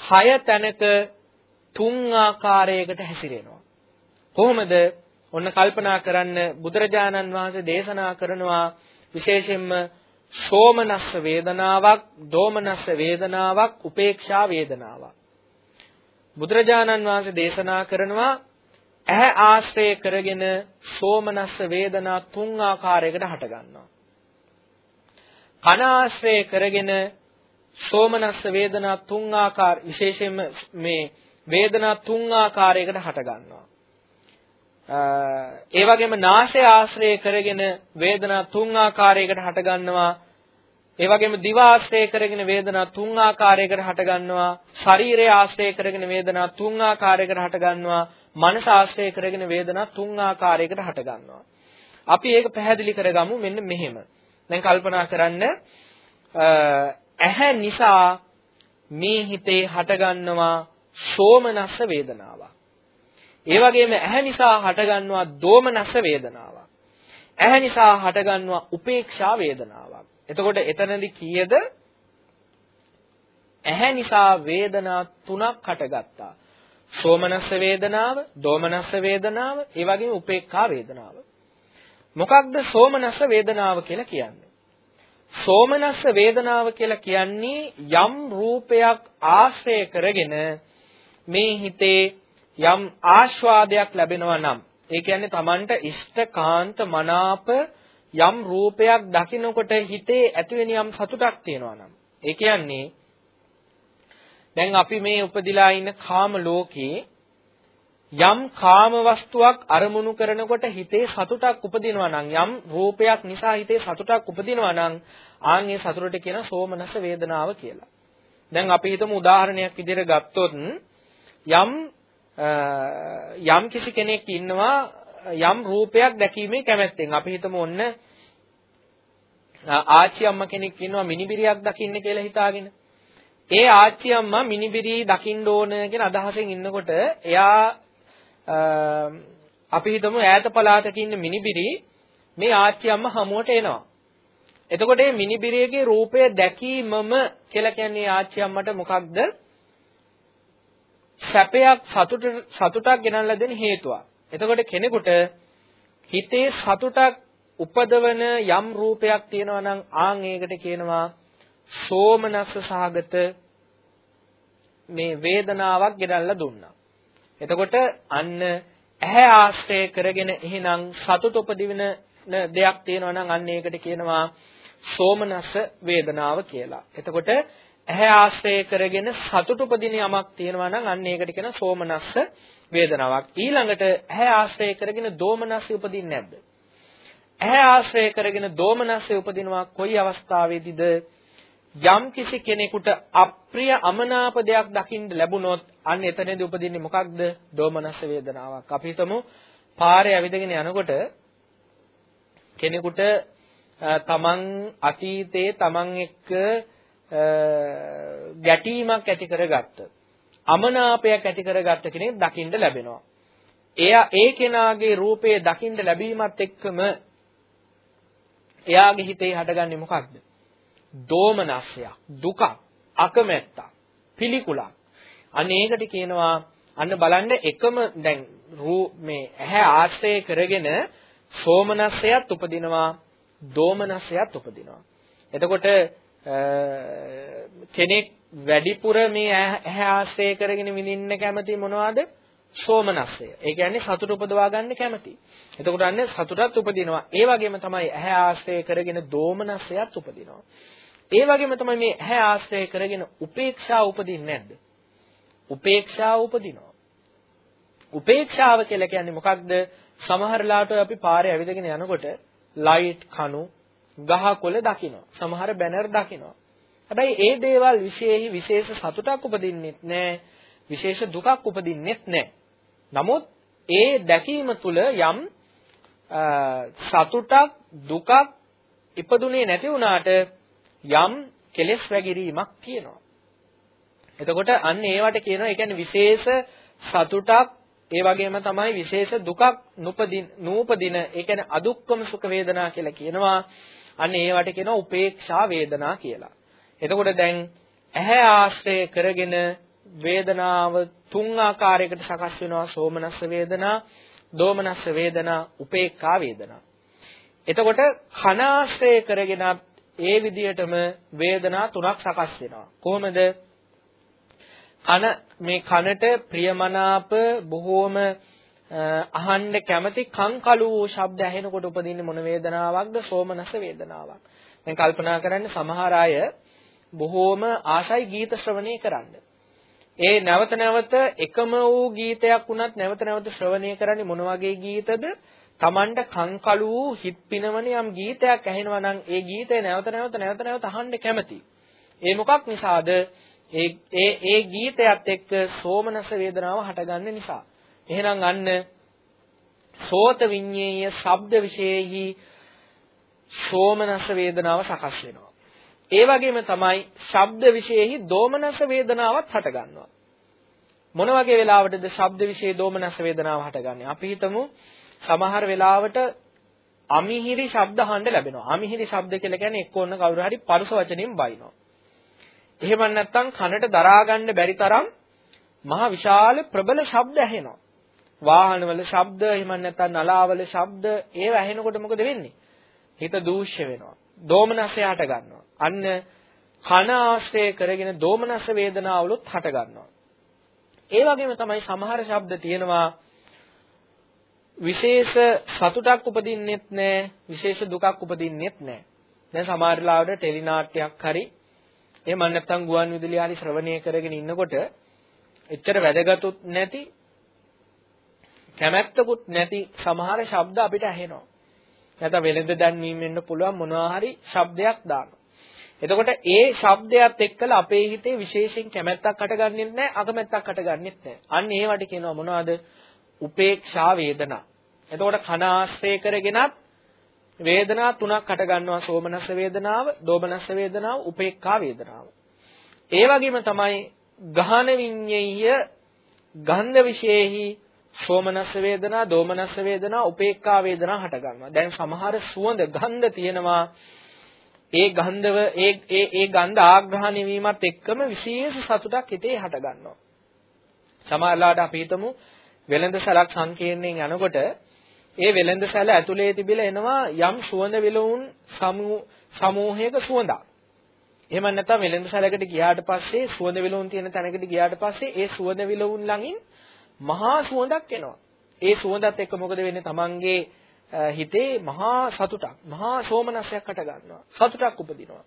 හය තැනක තුන් ආකාරයකට හැසිරෙනවා කොහොමද ඔන්න කල්පනා කරන්න බුදුරජාණන් වහන්සේ දේශනා කරනවා විශේෂයෙන්ම සෝමනස්ස වේදනාවක්, දෝමනස්ස වේදනාවක්, උපේක්ෂා වේදනාවක්. බුදුරජාණන් වහන්සේ දේශනා කරනවා ඇහැ ආශ්‍රය කරගෙන සෝමනස්ස වේදනා තුන් ආකාරයකට හට ගන්නවා. කන ආශ්‍රය කරගෙන සෝමනස්ස වේදනා තුන් ආකාර විශේෂයෙන්ම මේ වේදනා තුන් ආකාරයකට හට ගන්නවා. ඒ වගේම නාසය ආශ්‍රය කරගෙන වේදනා තුන් ආකාරයකට හට ගන්නවා. ඒ වගේම දිව ආශ්‍රය කරගෙන වේදනා තුන් ආකාරයකට හට ගන්නවා. ශරීරය ආශ්‍රය කරගෙන වේදනා තුන් ආකාරයකට හට ගන්නවා. මනස ආශ්‍රය කරගෙන වේදනා තුන් ආකාරයකට හට ගන්නවා. අපි ඒක පැහැදිලි කරගමු මෙන්න මෙහෙම. දැන් කල්පනා කරන්න ඇහැ නිසා මේ හිතේ හටගන්නවා සෝමනස්ස වේදනාවක්. ඒ වගේම ඇහැ නිසා හටගන්නවා දෝමනස්ස වේදනාවක්. ඇහැ නිසා හටගන්නවා උපේක්ෂා වේදනාවක්. එතකොට එතනදි කීයද? ඇහැ නිසා වේදනා තුනක් හටගත්තා. සෝමනස්ස වේදනාව, දෝමනස්ස වේදනාව, ඒ වගේම උපේක්ඛා වේදනාව. මොකක්ද සෝමනස්ස වේදනාව කියලා කියන්නේ? සෝමනස්ස වේදනාව කියලා කියන්නේ යම් රූපයක් ආශ්‍රය කරගෙන මේ හිතේ යම් ආස්වාදයක් ලැබෙනවා නම්. ඒ කියන්නේ Tamanට ඉෂ්ඨකාන්ත මනාප යම් රූපයක් දකිනකොට හිතේ ඇතිවෙන යම් සතුටක් තියෙනවා නම්. ඒ කියන්නේ දැන් අපි මේ උපදිලා ඉන්න කාම ලෝකේ යම් කාම වස්තුවක් අරමුණු කරනකොට හිතේ සතුටක් උපදිනවා නම් යම් රූපයක් නිසා හිතේ සතුටක් උපදිනවා නම් ආන් ඒ සතුටට කියන සෝමනස වේදනාව කියලා. දැන් අපි හිතමු උදාහරණයක් විදිහට ගත්තොත් යම් යම් කිසි කෙනෙක් ඉන්නවා යම් රූපයක් දැකීමේ කැමැත්තෙන් අපි හිතමු ඔන්න ආච්චි අම්මා කෙනෙක් ඉන්නවා මිනිබිරියක් දකින්න කියලා හිතාගෙන ඒ ආච්චි අම්මා මිනිබිරි දකින්න ඕන කියන අදහසෙන් ඉන්නකොට එයා අපි හිතමු ඈත පළාතක ඉන්න මිනිබිරි මේ ආච්චි අම්මා හමුවට එනවා. එතකොට මේ මිනිබිරියගේ රූපය දැකීමම කියලා කියන්නේ ආච්චි අම්මට මොකක්ද? සැපයක් සතුට සතුටක් ගෙනල්ලා දෙන හේතුවක්. එතකොට කෙනෙකුට හිතේ සතුටක් උපදවන යම් රූපයක් තියෙනවා නම් ආන් ඒකට කියනවා සෝමනස්ස සහගත මේ වේදනාවක් ගෙනල්ලා දුන්නා. එතකොට අන්න ඇහැ ආශ්‍රය කරගෙන එහෙනම් සතුට උපදින දෙයක් තියෙනවා නම් අන්න ඒකට කියනවා සෝමනස්ස වේදනාව කියලා. එතකොට ඇහැ ආශ්‍රය කරගෙන සතුට උපදින යමක් තියෙනවා නම් අන්න ඒකට කියන සෝමනස්ස වේදනාවක්. ඊළඟට ඇහැ ආශ්‍රය කරගෙන දෝමනස්ස උපදින්නේ නැද්ද? ඇහැ ආශ්‍රය කරගෙන දෝමනස්ස උපදිනවා කොයි අවස්ථාවේදීද? යම් කිසි කෙනෙකුට අප්‍රිය අමනාප දෙයක් දකින්න ලැබුණොත් අන්න එතනදී උපදින්නේ මොකක්ද? දෝමනස්ස වේදනාවක්. අපි හිතමු පාරේ ඇවිදගෙන යනකොට කෙනෙකුට තමන් අතීතයේ තමන් එක්ක ගැටීමක් ඇති කරගත්ත අමනාපයක් ඇති කරගත්ත කෙනෙක් දකින්න ලැබෙනවා. එයා ඒ කෙනාගේ රූපය දකින්න ලැබීමත් එක්කම එයාගේ හිතේ හටගන්නේ මොකක්ද? දෝමනස්සයක්, දුකක්, අකමැත්තක්, පිළිකුලක්. අන්න ඒකට කියනවා අන්න බලන්න එකම දැන් රූ මේ ඇහැ ආශ්‍රය කරගෙන සෝමනස්සයත් උපදිනවා, දෝමනස්සයත් උපදිනවා. එතකොට කෙනෙක් වැඩිපුර මේ ඇහැ ආශ්‍රය කරගෙන විඳින්න කැමති මොනවද? සෝමනස්සය. ඒ කියන්නේ සතුට උපදවා ගන්න කැමති. එතකොට අන්නේ සතුටත් උපදිනවා. ඒ වගේම තමයි ඇහැ ආශ්‍රය කරගෙන දෝමනස්සයත් උපදිනවා. ඒ වගේම තමයි මේ ඇහැ ආශ්‍රය කරගෙන උපේක්ෂාව උපදින්නේ නැද්ද? උපේක්ෂාව උපදිනවා. උපේක්ෂාව කියලා කියන්නේ මොකක්ද? සමහර ලාට අපි පාරේ ඇවිදගෙන යනකොට ලයිට් කණු ගහකොළ දකිනවා. සමහර බැනර් දකිනවා. හැබැයි ඒ දේවල් විශේෂයි විශේෂ සතුටක් උපදින්නෙත් නැහැ. විශේෂ දුකක් උපදින්නෙත් නැහැ. නමුත් ඒ දැකීම තුළ යම් සතුටක් දුකක් ඉපදුනේ නැති වුණාට යම් කෙලෙස් වැගිරීමක් තියෙනවා. එතකොට අන්න ඒවට කියනවා ඒ කියන්නේ විශේෂ සතුටක් ඒ වගේම තමයි විශේෂ දුකක් නුපදින නූපදින ඒ කියන්නේ අදුක්කම සුඛ වේදනා කියලා කියනවා. අන්න ඒවට කියනවා උපේක්ෂා වේදනා කියලා. එතකොට දැන් ඇහැ ආශ්‍රය කරගෙන වේදනාව තුන් ආකාරයකට සකස් වෙනවා සෝමනස්ස වේදනා, දෝමනස්ස වේදනා, උපේක්ඛා වේදනා. එතකොට කන ආශ්‍රය කරගෙන ඒ විදිහටම වේදනා තුනක් සකස් වෙනවා. කොහොමද? කන මේ කනට ප්‍රියමනාප බොහෝම අහන්න කැමති කංකලු වූ ශබ්ද ඇහෙනකොට උපදින්නේ මොන වේදනාවක්ද? සෝමනස වේදනාවක්. දැන් කල්පනා කරන්න සමහර අය බොහෝම ආශයි ගීත ශ්‍රවණය කරන්න. ඒ නැවත නැවත එකම වූ ගීතයක් වුණත් නැවත නැවත ශ්‍රවණය කරන්නේ මොන වගේ ගීතද? Tamanට කංකලු වූ හිත් පිනවන යම් ගීතයක් ඇහෙනවා නම් ඒ ගීතය නැවත නැවත නැවත නැවත අහන්න කැමති. ඒ මොකක් නිසාද? ඒ ඒ ඒ ගීතයත් එක්ක සෝමනස වේදනාව හටගන්න නිසා. එහෙනම් අන්න සෝත විඤ්ඤේය ශබ්ද විශේෂෙහි සෝමනස වේදනාව සකස් වෙනවා. ඒ වගේම තමයි ශබ්ද විශේෂෙහි දෝමනස වේදනාවත් හටගන්නවා. මොන වගේ වෙලාවටද ශබ්ද විශේෂ දෝමනස වේදනාව හටගන්නේ? අපි හිතමු සමහර වෙලාවට අමිහිරි ශබ්ද අහන්න ලැබෙනවා. අමිහිරි ශබ්ද කියලා කියන්නේ එක්ක ඔන්න කවුරු හරි පරුස වචනෙන් බයිනවා. එහෙම නැත්නම් කනට දරා ගන්න බැරි තරම් මහ විශාල ප්‍රබල ශබ්ද ඇහෙනවා. වාහනවල ශබ්ද එහෙම නැත්නම් නලාවල ශබ්ද ඒව ඇහෙනකොට මොකද වෙන්නේ? හිත දූෂ්‍ය වෙනවා. දෝමනසය හට ගන්නවා. අන්න කන ආශ්‍රය කරගෙන දෝමනස වේදනාවලුත් හට ගන්නවා. ඒ වගේම තමයි සමහර ශබ්ද තියෙනවා විශේෂ සතුටක් උපදින්නෙත් නැහැ විශේෂ දුකක් උපදින්නෙත් නැහැ. දැන් සමහර ලාවට ටෙලි නාට්‍යයක් හරි එහෙම නැත්නම් ගුවන් විදුලි හරි ශ්‍රවණය කරගෙන ඉන්නකොට එච්චර වැදගත්ුත් නැති කැමැත්තකුත් නැති සමහර ශබ්ද අපිට ඇහෙනවා. නැත්නම් වෙළඳ දැන්වීම වෙන්න පුළුවන් මොනවා හරි ශබ්දයක් දානවා. එතකොට ඒ ශබ්දයක් එක්කලා අපේ හිතේ විශේෂයෙන් කැමැත්තක් හටගන්නෙත් නැහැ අකමැත්තක් හටගන්නෙත් නැහැ. අන්න ඒවට කියනවා මොනවද? උපේක්ෂා වේදනා. එතකොට කන ආශ්‍රය කරගෙනත් වේදනා තුනක් හට ගන්නවා සෝමනස්ස වේදනාව, දෝමනස්ස වේදනාව, උපේක්ඛා වේදනාව. ඒ වගේම තමයි ගහන විඤ්ඤේය ගන්ධ විශේෂෙහි සෝමනස්ස වේදනා, දෝමනස්ස වේදනා, උපේක්ඛා වේදනා හට ගන්නවා. දැන් සමහර සුවඳ ගන්ධ තියෙනවා ඒ ගන්ධව ඒ ඒ ඒ ගන්ධ ආග්‍රහණය වීමත් එක්කම විශේෂ සතුටක් හිතේ හට ගන්නවා. සමහරලාට අපි හිතමු වෙළඳ සලක් සංකීර්ණයෙන් යනකොට ඒ වෙළඳ සැල ඇතුලේ තිබිලා එනවා යම් සුවඳ විලවුන් සමූහයක සුවඳක්. එහෙම නැත්නම් වෙළඳ සැලකට ගියාට පස්සේ සුවඳ විලවුන් තියෙන තැනකට ගියාට පස්සේ ඒ සුවඳ විලවුන් ළඟින් මහා සුවඳක් එනවා. ඒ සුවඳත් එක්ක මොකද වෙන්නේ? Tamange හිතේ මහා සතුටක්, මහා සෝමනසයක් හට ගන්නවා. සතුටක් උපදිනවා.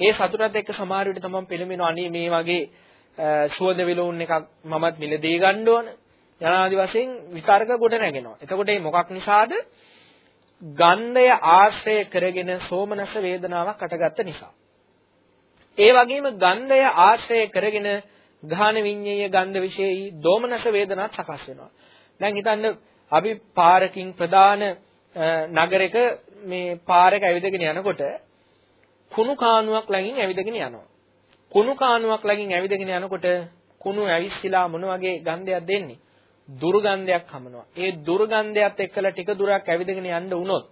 ඒ සතුටත් එක්ක සමහර විට තමන් පෙළඹෙනවා අනේ මේ වගේ සුවඳ විලවුන් එකක් මමත් මිලදී ගන්න ඕන. යනාදි වශයෙන් විතරක ගොඩ නැගෙනවා. එතකොට මේ මොකක් නිසාද? ගන්ධය ආශ්‍රය කරගෙන සෝමනස වේදනාවක් අටගත්ත නිසා. ඒ වගේම ගන්ධය ආශ්‍රය කරගෙන ගාහන විඤ්ඤේය ගන්ධ විශේෂයි දෝමනස වේදනාත් සකස් වෙනවා. දැන් හිතන්න අපි පාරකින් ප්‍රධාන නගරයක මේ පාරක ඇවිදගෙන යනකොට කුණු කානුවක් ළඟින් ඇවිදගෙන යනවා. කුණු කානුවක් ළඟින් ඇවිදගෙන යනකොට කුණු ඇවිස්සලා මොන වගේ ගන්ධයක් දෙන්නේ? දුර්ගන්ධයක් හමනවා. ඒ දුර්ගන්ධයත් එක්කලා ටික දුරක් ඇවිදගෙන යන්න වුණොත්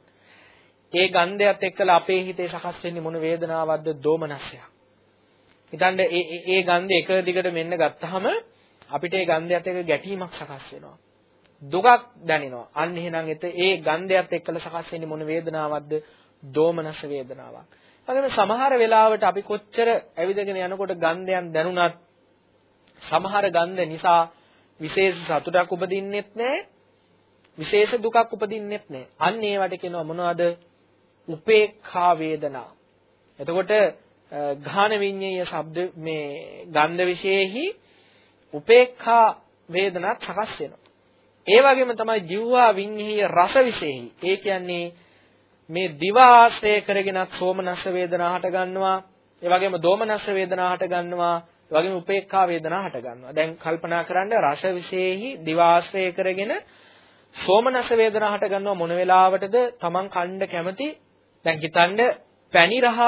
ඒ ගන්ධයත් එක්කලා අපේ හිතේ සකස් වෙන්නේ මොන වේදනාවක්ද? දෝමනස්සයක්. හිතන්න ඒ ඒ ගන්ධය එක දිගට මෙන්න ගත්තාම අපිට ඒ ගන්ධයත් එක්ක ගැටීමක් සකස් වෙනවා. දුකක් දැනෙනවා. අන්න එහෙනම් එත ඒ ගන්ධයත් එක්කලා සකස් වෙන්නේ මොන වේදනාවක්ද? දෝමනස වේදනාවක්. වගේම සමහර වෙලාවට අපි කොච්චර ඇවිදගෙන යනකොට ගන්ධයන් දැනුණත් සමහර ගන්ධ නිසා විශේෂ සතුටක් උපදින්නෙත් නැහැ. විශේෂ දුකක් උපදින්නෙත් නැහැ. අන්න ඒවට කියනවා මොනවද? උපේක්ඛා වේදනා. එතකොට ඝාන විඤ්ඤය ශබ්ද මේ ගන්ධ විශේෂෙහි උපේක්ඛා වේදනාවක් සකස් වෙනවා. ඒ වගේම තමයි ජීවහා විඤ්ඤය රස විශේෂෙහි. ඒ කියන්නේ මේ දිව ආශ්‍රය කරගෙනත් සෝමනස්ස වේදනා හට ගන්නවා. ඒ වගේම දෝමනස්ස වේදනා හට ගන්නවා. ඒ වගේම උපේක්ඛා වේදනා හට ගන්නවා. දැන් කල්පනා කරන්න රස විශේෂෙහි දිවාශ්‍රය කරගෙන සෝමනස වේදනා හට ගන්නවා මොන වෙලාවටද? Taman කණ්ඩ කැමති. දැන් හිතන්න පැණි රහ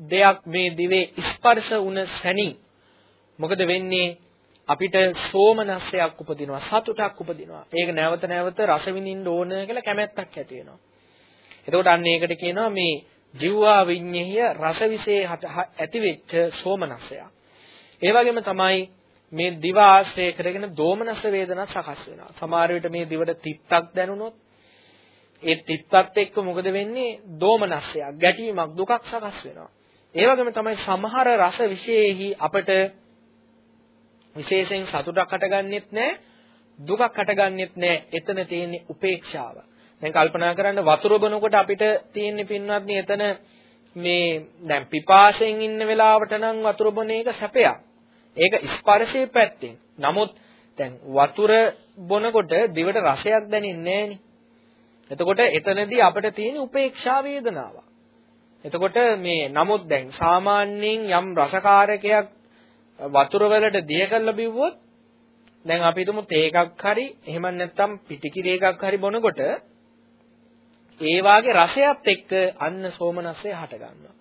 දෙයක් මේ දිවේ ස්පර්ශ වුණ සැනින්. මොකද වෙන්නේ? අපිට සෝමනස්සයක් උපදිනවා සතුටක් උපදිනවා. ඒක නැවත නැවත රස විඳින්න ඕන කියලා කැමැත්තක් ඇති වෙනවා. එතකොට අන්න ඒකට කියනවා මේ ජීවා විඤ්ඤය රස විශේෂ ඇති වෙච්ච සෝමනස්සයක් ඒ වගේම තමයි මේ දිව ආශ්‍රය කරගෙන දෝමනස වේදනා සකස් වෙනවා. සමහර විට මේ දිවට තිත්තක් දැනුනොත් ඒ තිත්තත් එක්ක මොකද වෙන්නේ? දෝමනස්සයක්, ගැටීමක්, දුකක් සකස් වෙනවා. ඒ වගේම තමයි සමහර රස විශේෂෙහි අපට විශේෂයෙන් සතුටක් හටගන්නෙත් නැහැ දුකක් හටගන්නෙත් නැහැ එතන තියෙන්නේ උපේක්ෂාව දැන් කල්පනා කරන්න වතුර බොනකොට අපිට තියෙන්නේ පින්වත්නි එතන මේ දැන් පිපාසයෙන් ඉන්න වෙලාවට නම් වතුර බොන එක සැපයක් ඒක ස්පර්ශයේ පැත්තෙන්. නමුත් දැන් වතුර බොනකොට දිවට රසයක් දැනෙන්නේ නැහෙනි. එතකොට එතනදී අපිට තියෙන උපේක්ෂා වේදනාවක්. එතකොට මේ නමුත් දැන් සාමාන්‍යයෙන් යම් රසකාරකයක් වතුර වලට දිය කරලා බිව්වොත් දැන් අපි හිතමු තේ එකක් හරි එහෙම නැත්නම් පිටිකිරි එකක් හරි බොනකොට ඒ වාගේ රසයත් එක්ක අන්න සෝමනස්සේ හට ගන්නවා.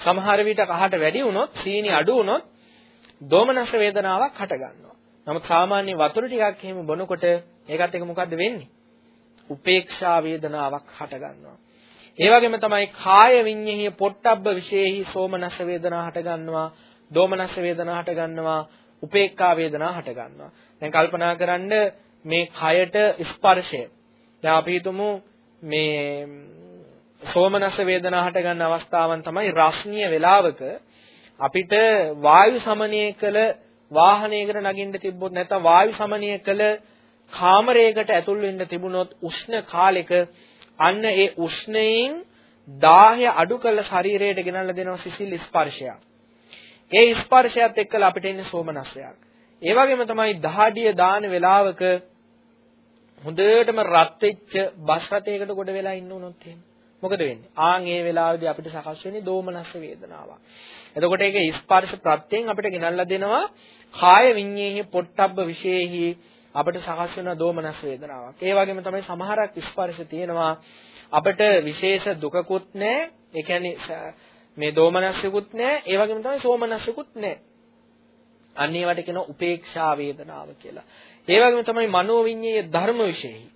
සමහර විට කහට වැඩි වුණොත් සීනි අඩු වුණොත් දෝමනස් වේදනාවක් හට ගන්නවා. නමුත් සාමාන්‍ය වතුර ටිකක් එහෙම බොනකොට ඒකත් එක මොකද්ද වෙන්නේ? උපේක්ෂා වේදනාවක් හට ගන්නවා. ඒ වගේම තමයි කාය විඤ්ඤාහය පොට්ටබ්බ විශේෂයි සෝමනස්ස වේදනා හට ගන්නවා. දෝමනස්ස වේදනා හට ගන්නවා. උපේක්ඛා වේදනා හට ගන්නවා. දැන් කල්පනා කරන්න මේ කයට ස්පර්ශය. දැන් අපි හිතමු මේ සෝමනස්ස වේදනා හට ගන්න අවස්ථාවන් තමයි රස්නීය වේලාවක අපිට වායු සමනය කළ වාහනයකට නගින්න තිබ්බොත් නැත්නම් වායු සමනය කළ කාමරයකට ඇතුල් වෙන්න තිබුණොත් උෂ්ණ කාලෙක අන්න ඒ උෂ්ණයෙන් දාහය අඩු කළ ශරීරයට ගෙනල්ලා දෙනවා සිසිල් ස්පර්ශයක්. ඒ ස්පර්ශයත් එක්කලා අපිට එන්නේ සෝමනස්සයක්. ඒ වගේම තමයි දහඩිය දාන වෙලාවක හොඳටම රත් වෙච්ච බස් රථයකට ගොඩ වෙලා ඉන්න උනොත් එහෙම. මොකද වෙන්නේ? ආන් ඒ වෙලාවේදී අපිට සකස් වෙන්නේ දෝමනස්ස වේදනාවක්. එතකොට ඒක ස්පර්ශ ප්‍රත්‍යයෙන් අපිට ගෙනල්ලා දෙනවා කාය විඤ්ඤේහි පොට්ටබ්බ විශේෂෙහි අපිට සකස් වෙන දෝමනස් වේදනාවක්. ඒ වගේම තමයි සමහරක් ස්පර්ශ තියෙනවා අපිට විශේෂ දුකකුත් නැහැ. ඒ කියන්නේ මේ දෝමනස්සකුත් නැහැ. ඒ වගේම තමයි සෝමනස්සකුත් නැහැ. අන්න ඒවට කියනවා උපේක්ෂා වේදනාව කියලා. ඒ වගේම තමයි මනෝවිඤ්ඤේ ධර්ම විශේෂයි.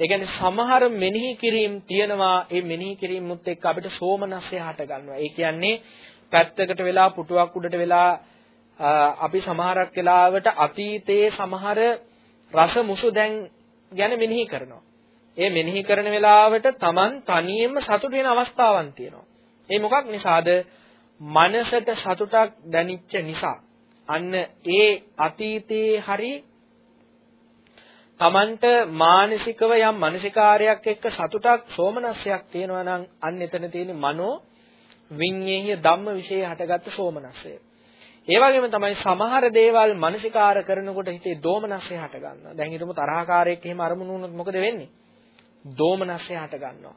ඒ කියන්නේ සමහර මෙනෙහි කිරීම තියෙනවා ඒ මෙනෙහි කිරීමුත් එක්ක අපිට සෝමනස්සය හට ගන්නවා. ඒ කියන්නේ පැත්තකට වෙලා පුටුවක් උඩට වෙලා අපි සමහරක් වෙලාවට අතීතයේ සමහර රස මුසු දැන් ගැන මෙනෙහි කරනවා. ඒ මෙනෙහි කරන වෙලාවට Taman තනියෙන්ම සතුට වෙන අවස්ථාවක් තියෙනවා. ඒ මොකක් නිසාද? මනසට සතුටක් දැනිච්ච නිසා. අන්න ඒ අතීතයේ හරි Tamanට මානසිකව යම් මානසිකාරයක් එක්ක සතුටක් සෝමනස්සයක් තියෙනවා නම් අන්න එතන තියෙන මනෝ විඤ්ඤේහය ධම්ම විශේෂ හටගත්තු සෝමනස්සය. ඒ වගේම තමයි සමහර දේවල් මානසිකාර කරනකොට හිතේ දෝමනස්සය හට ගන්නවා. දැන් හිතමු තරහකාරයෙක් එහෙම අරමුණු වුණොත් මොකද වෙන්නේ? දෝමනස්සය හට ගන්නවා.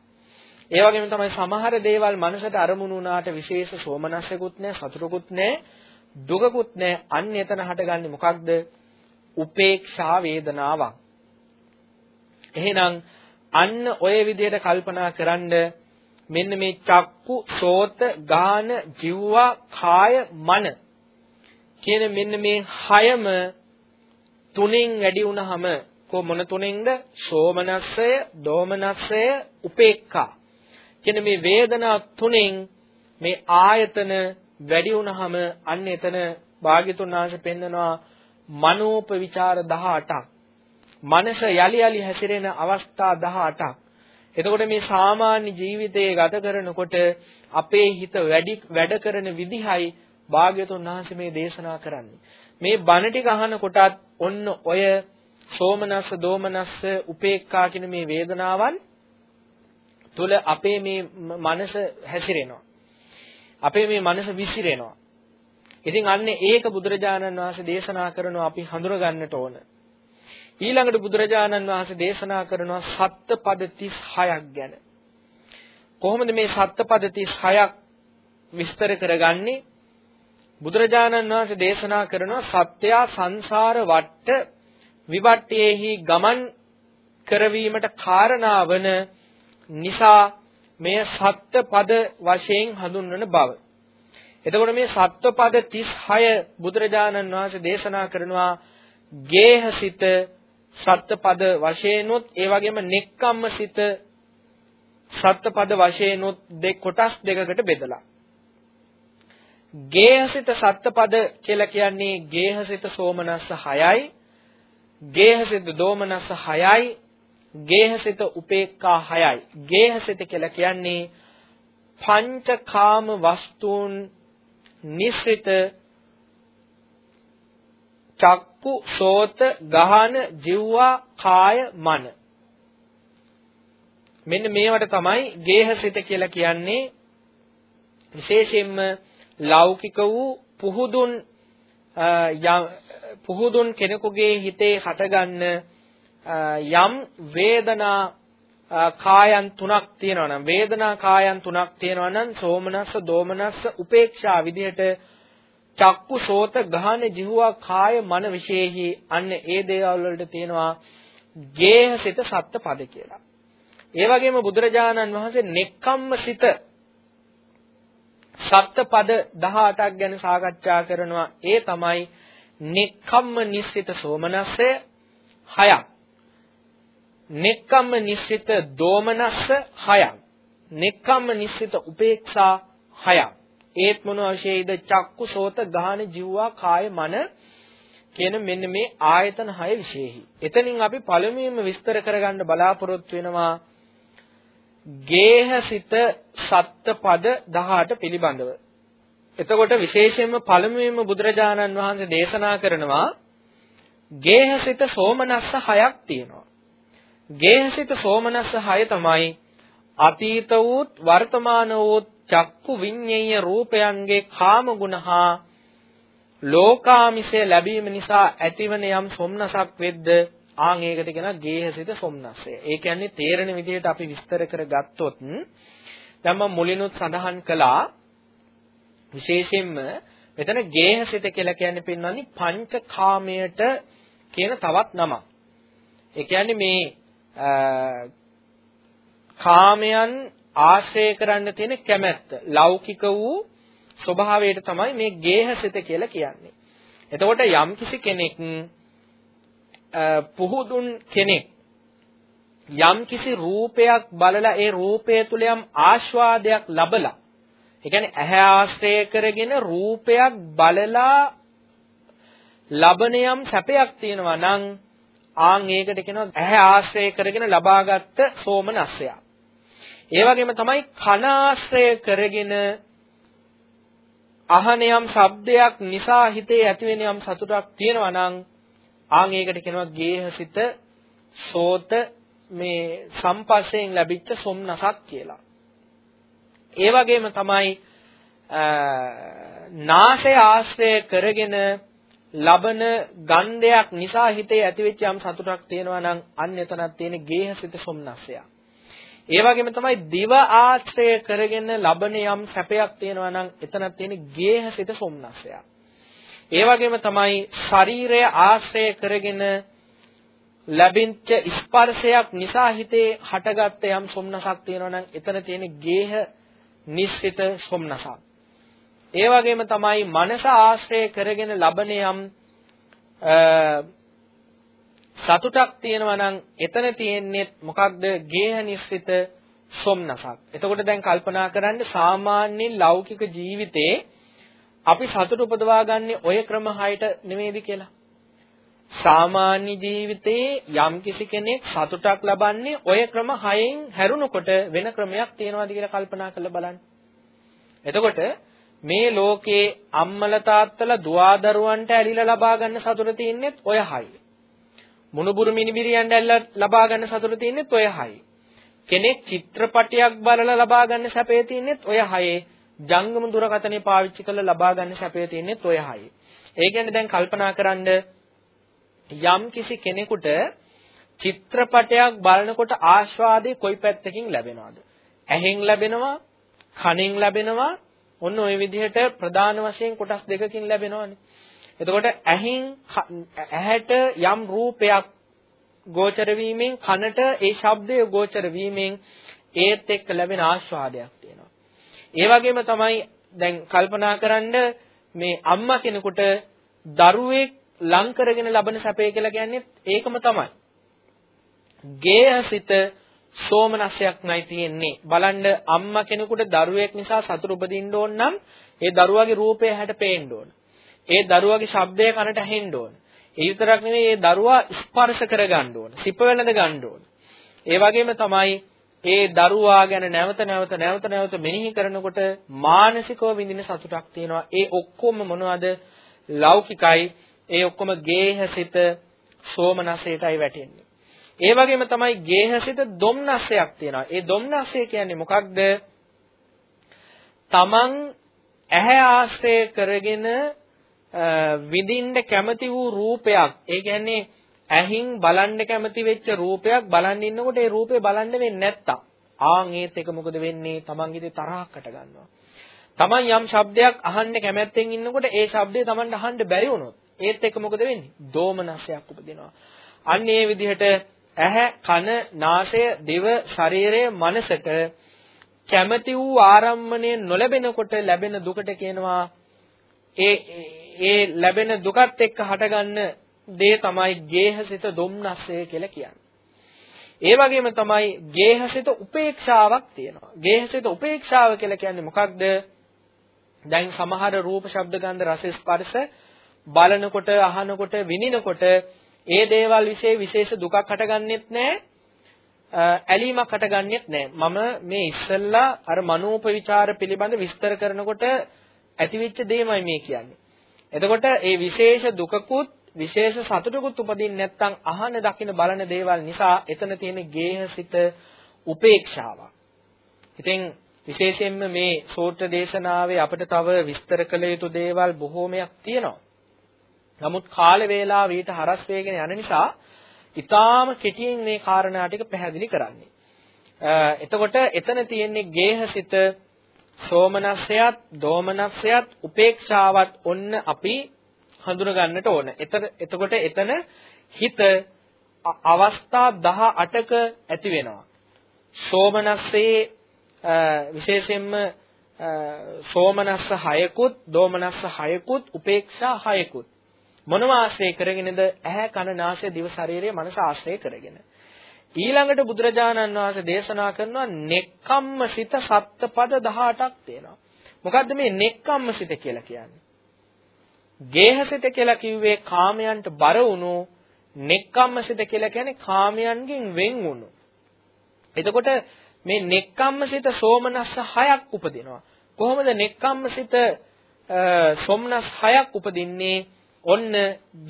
ඒ වගේම තමයි සමහර දේවල් මනසට අරමුණු වුණාට විශේෂ සෝමනස්සකුත් නැහැ, සතුටකුත් නැහැ, දුකකුත් නැහැ. අන්න එතන හටගන්නේ මොකක්ද? උපේක්ෂා වේදනාවක්. එහෙනම් අන්න ඔය විදිහට කල්පනා කරන්ඩ මෙන්න මේ චක්කු, සෝත, ගාන, ජීවා, කාය, මන කියන මෙන්න මේ හයම තුනෙන් වැඩි වුණාම කො මොන තුනෙන්ද? සෝමනස්සය, දෝමනස්සය, උපේක්ඛා. කියන මේ වේදනා තුනෙන් මේ ආයතන වැඩි වුණාම අන්න එතන භාග්‍යතුන් වහන්සේ පෙන්නනවා මනෝප ਵਿਚාර 18ක්. මනස යලි යලි හැසිරෙන අවස්ථා 18ක්. එතකොට මේ සාමාන්‍ය ජීවිතයේ ගත කරනකොට අපේ හිත වැඩි වැඩ කරන විදිහයි භාග්‍යතුන් වහන්සේ මේ දේශනා කරන්නේ. මේ බණ ටික අහනකොටත් ඔන්න ඔය සෝමනස්ස දෝමනස්ස උපේක්ඛා කියන මේ වේදනාවන් තුල අපේ මේ මනස හැසිරෙනවා. අපේ මේ මනස විසිරෙනවා. ඉතින් අන්න ඒක බුදුරජාණන් වහන්සේ දේශනා කරනවා අපි හඳුනගන්නට ඕන. ඊළඟට බුදුරජාණන් වහන්සේ දේශනා කරනවා සත්පද 36ක් ගැන. කොහොමද මේ සත්පද 36ක් විස්තර කරගන්නේ? බුදුරජාණන් වහන්සේ දේශනා කරනවා සත්‍ය සංසාර වට්ට විවට්ටයේහි ගමන් කරවීමට කාරණා වන නිසා මෙය සත්පද වශයෙන් හඳුන්වන බව. එතකොට මේ සත්පද 36 බුදුරජාණන් වහන්සේ දේශනා කරනවා ගේහසිත සත්පද වශයෙන්ොත් ඒ වගේම නෙක්කම්මසිත සත්පද වශයෙන්ොත් දෙක කොටස් දෙකකට බෙදලා ගේහසිත සත්පද කියලා කියන්නේ ගේහසිත සෝමනස්ස 6යි ගේහසිත දෝමනස්ස 6යි ගේහසිත උපේක්ඛා 6යි. ගේහසිත කියලා කියන්නේ පංචකාම වස්තුන් නිස්සිත චක්කු සෝත ගහන ජීවා කාය මන. මෙන්න මේවට තමයි ගේහසිත කියලා කියන්නේ. විශේෂයෙන්ම ලෞකික වූ පුහුදුන් පුහුදුන් කෙනෙකුගේ හිතේ හටගන්න යම් වේදනා කායන් තුනක් තියෙනවා නම් වේදනා කායන් තුනක් තියෙනවා නම් සෝමනස්ස දෝමනස්ස උපේක්ෂා විදිහට චක්කු සෝත ගහන ජීවා කාය මන විශේෂයි අන්න ඒ දේවල් වලට තියෙනවා ගේහසිත සත්ත පද කියලා. ඒ වගේම බුදුරජාණන් වහන්සේ නෙක්ඛම්ම සිත සත්පද 18ක් ගැන සාකච්ඡා කරනවා. ඒ තමයි නෙක්ඛම්ම නිස්සිත සෝමනස්සය 6ක්. නෙක්ඛම්ම නිස්සිත දෝමනස්ස 6ක්. නෙක්ඛම්ම නිස්සිත උපේක්ෂා 6ක්. ඒත් මොන අවශ්‍යයිද චක්කු සෝත ගාහන ජීවා කාය මන කියන මෙන්න මේ ආයතන 6 විශේෂයි. එතනින් අපි පළමුවෙන්ම විස්තර කරගන්න බලාපොරොත්තු වෙනවා ගේහසිත සත්පද 18 පිළිබඳව. එතකොට විශේෂයෙන්ම පළමුවෙන්ම බුදුරජාණන් වහන්සේ දේශනා කරනවා ගේහසිත සෝමනස්ස 6ක් තියෙනවා. ගේහසිත සෝමනස්ස 6 තමයි අතීත වූත් වර්තමාන වූත් චක්කු විඤ්ඤේය රූපයන්ගේ කාම ගුණ හා ලෝකාමිෂය ලැබීම නිසා ඇතිවන යම් සොම්නසක් වෙද්ද ආන් ඒකට කියන ගේහසිත සොම්නස්සය. ඒ කියන්නේ තේරෙන විදිහට අපි විස්තර කරගත්තොත් දැන් මම මුලිනුත් සඳහන් කළා විශේෂයෙන්ම මෙතන ගේහසිත කියලා කියන්නේ පින්නන්නේ පංචකාමයට කියන තවත් නමක්. ඒ කියන්නේ මේ කාමයන් ආශ්‍රය කරන්න තියෙන කැමැත්ත ලෞකික වූ ස්වභාවයට තමයි මේ ගේහසිත කියලා කියන්නේ. එතකොට යම්කිසි කෙනෙක් පුහුදුන් කෙනෙක් යම්කිසි රූපයක් බලලා ඒ රූපය තුල යම් ආස්වාදයක් ලබලා ඒ කියන්නේ ඇහැ ආශ්‍රය කරගෙන රූපයක් බලලා ලබන යම් සැපයක් තියෙනවා නම් ආන් ඒකට කියනවා ඇහැ ආශ්‍රය කරගෙන ලබාගත් සෝමනස්සය. ඒ වගේම තමයි කන ආශ්‍රය කරගෙන අහන යම් ශබ්දයක් නිසා හිතේ ඇතිවෙන යම් සතුටක් තියෙනවා නම් ආන් ඒකට කියනවා ගේහසිත සෝත මේ සම්පස්යෙන් ලැබිච්ච සොම්නසක් කියලා. ඒ වගේම තමයි නාසය ආශ්‍රය කරගෙන ලබන ගන්ධයක් නිසා හිතේ ඇතිවෙච්ච යම් සතුටක් තියෙනවා නම් අන්න එතනක් තියෙන ගේහසිත සොම්නස්සය. ඒ වගේම තමයි දිව ආශ්‍රය කරගෙන ලබන යම් සැපයක් තියෙනවා නම් එතනක් තියෙන ගේහසිත සොම්නස්සය. ඒ වගේම තමයි ශරීරය ආශ්‍රය කරගෙන ලැබිච්ච ස්පර්ශයක් නිසා හිතේ හටගත්ත යම් සොම්නසක් තියෙනවා නම් එතන තියෙන ගේහ නිශ්චිත සොම්නසක්. ඒ වගේම තමයි මනස ආශ්‍රය කරගෙන ලබන යම් සතුටක් තියෙනවා නම් එතන තියෙන්නේ මොකක්ද ගේහ නිශ්චිත සොම්නසක්. එතකොට දැන් කල්පනා කරන්න සාමාන්‍ය ලෞකික ජීවිතේ අපි සතුට උපදවා ගන්න ඔය ක්‍රම හයට නෙමෙයිද කියලා. සාමාන්‍ය ජීවිතේ යම් කිසි කෙනෙක් සතුටක් ලබන්නේ ඔය ක්‍රම හයෙන් හැරුණකොට වෙන ක්‍රමයක් තියනවාද කියලා කල්පනා කරලා බලන්න. එතකොට මේ ලෝකේ අම්මල තාත්තලා දුවදරුවන්ට ඇලිලා ලබා ගන්න සතුට තියන්නේත් ඔය හය. මුණුබුරු මිනිබිරියන්ට ඇලිලා ලබා ගන්න සතුට තියන්නේත් ඔය හය. කෙනෙක් චිත්‍රපටයක් බලලා ලබා ගන්න සැපේ තියන්නේත් ඔය හයේ. ජංගම දුරකථනය පාවිච්චි කරලා ලබා ගන්න සැපය තියෙන්නේ ඔය හයි. ඒ කියන්නේ දැන් කල්පනා කරන්න යම් කිසි කෙනෙකුට චිත්‍රපටයක් බලනකොට ආස්වාදේ කොයි පැත්තකින් ලැබෙනවද? ඇහෙන් ලැබෙනවා, කනෙන් ලැබෙනවා, ඔන්න ওই විදිහට ප්‍රධාන වශයෙන් කොටස් දෙකකින් ලැබෙනවානේ. එතකොට ඇහෙන් ඇහැට යම් රූපයක් ගෝචර වීමෙන් කනට ඒ ශබ්දය ගෝචර වීමෙන් ඒත් එක්ක ලැබෙන ආස්වාදයක් තියෙනවා. ඒ වගේම තමයි දැන් කල්පනා කරන්න මේ අම්මා කෙනෙකුට දරුවෙක් ලං කරගෙන ලබන සැපේ කියලා කියන්නේ ඒකම තමයි. ගේහසිත සෝමනස්යක් නැයි තියෙන්නේ. බලන්න අම්මා කෙනෙකුට දරුවෙක් නිසා සතුට උපදින්න ඕන නම් ඒ දරුවාගේ රූපය හැට පේන්න ඕන. ඒ දරුවාගේ ශබ්දය කනට ඇහෙන්න ඕන. ඒ විතරක් නෙවෙයි ඒ දරුවා ස්පර්ශ කරගන්න ඕන. සිප වෙනද ගන්න ඕන. ඒ වගේම තමයි ඒ දරුවා ගැන නැවත නැවත නැවත නැවත මෙනෙහි කරනකොට මානසිකව විඳින සතුටක් තියෙනවා. ඒ ඔක්කොම මොනවද? ලෞකිකයි. ඒ ඔක්කොම ගේහසිත සෝමනසයටයි වැටෙන්නේ. ඒ වගේම තමයි ගේහසිත දොම්නස්සයක් තියෙනවා. ඒ දොම්නස්සය කියන්නේ මොකක්ද? තමන් ඇහැ ආශ්‍රය කරගෙන විඳින්න කැමති වූ රූපයක්. ඒ කියන්නේ ඇහින් බලන්න කැමති වෙච්ච රූපයක් බලන් ඉන්නකොට ඒ රූපේ බලන්න වෙන්නේ නැත්තම් ආන් ඒත් එක මොකද වෙන්නේ? තමන්ගේ තරහකට ගන්නවා. තමන් යම් ශබ්දයක් අහන්න කැමැත්තෙන් ඉන්නකොට ඒ ශබ්දය තමන්ට අහන්න බැරි වුණොත් ඒත් එක මොකද වෙන්නේ? දෝමනසයක් උපදිනවා. අන්න ඒ විදිහට ඇහැ, කන, නාසය, දිව, ශරීරය, මනසට කැමැති වූ ආරම්මණය නොලැබෙනකොට ලැබෙන දුකට කියනවා ඒ ඒ ලැබෙන දුකත් එක්ක හටගන්න දේ තමයි ගේහසිත දුම්නස්සය කියලා කියන්නේ. ඒ වගේම තමයි ගේහසිත උපේක්ෂාවක් තියෙනවා. ගේහසිත උපේක්ෂාව කියලා කියන්නේ මොකක්ද? දැන් සමහර රූප, ශබ්ද, ගන්ධ, රස, ස්පර්ශ බලනකොට, අහනකොට, විඳිනකොට ඒ දේවල් વિશે විශේෂ දුකක් හටගන්නෙත් නැහැ. ඇලීමක් හටගන්නෙත් නැහැ. මම මේ ඉස්සෙල්ලා අර මනෝපවිචාර පිළිබඳ විස්තර කරනකොට ඇතිවෙච්ච දෙයමයි මේ කියන්නේ. එතකොට ඒ විශේෂ දුකකුත් විශේෂ සතුටකුත් උපදින්නේ නැත්නම් අහන දකින බලන දේවල් නිසා එතන තියෙන ගේහසිත උපේක්ෂාවක්. ඉතින් විශේෂයෙන්ම මේ සූත්‍ර දේශනාවේ අපිට තව විස්තර කළ යුතු දේවල් බොහෝමයක් තියෙනවා. නමුත් කාල වේලාව ඊට හරස් වේගෙන යන නිසා ඊටාම කෙටියෙන් මේ කාරණා ටික පැහැදිලි කරන්නේ. එතකොට එතන තියෙන්නේ ගේහසිත සෝමනස්සයත්, දෝමනස්සයත්, උපේක්ෂාවත් ඔන්න අපි හඳුන ගන්නට ඕන. එතකොට එතන හිත අවස්ථා 18ක ඇති වෙනවා. සෝමනස්සේ විශේෂයෙන්ම සෝමනස්ස 6කුත්, දෝමනස්ස 6කුත්, උපේක්ෂා 6කුත්. මොනව ආශ්‍රය කරගෙනද? ඇහැ, කන, නාසය, දිව, ශරීරය, මනස ආශ්‍රය කරගෙන. ඊළඟට බුදුරජාණන් වහන්සේ දේශනා කරනවා නෙක්ඛම්ම සිත සත්පද 18ක් තියෙනවා. මොකද්ද මේ නෙක්ඛම්ම සිත කියලා කියන්නේ? ගේහසිත කියලා කිව්වේ කාමයන්ට බර වුණු නෙක්ඛම්ම සිත කියලා කියන්නේ කාමයන්ගෙන් වෙන් වුණු. එතකොට මේ නෙක්ඛම්ම සිත සෝමනස්ස 6ක් උපදිනවා. කොහොමද නෙක්ඛම්ම සිත සෝමනස් 6ක් උපදින්නේ? ඔන්න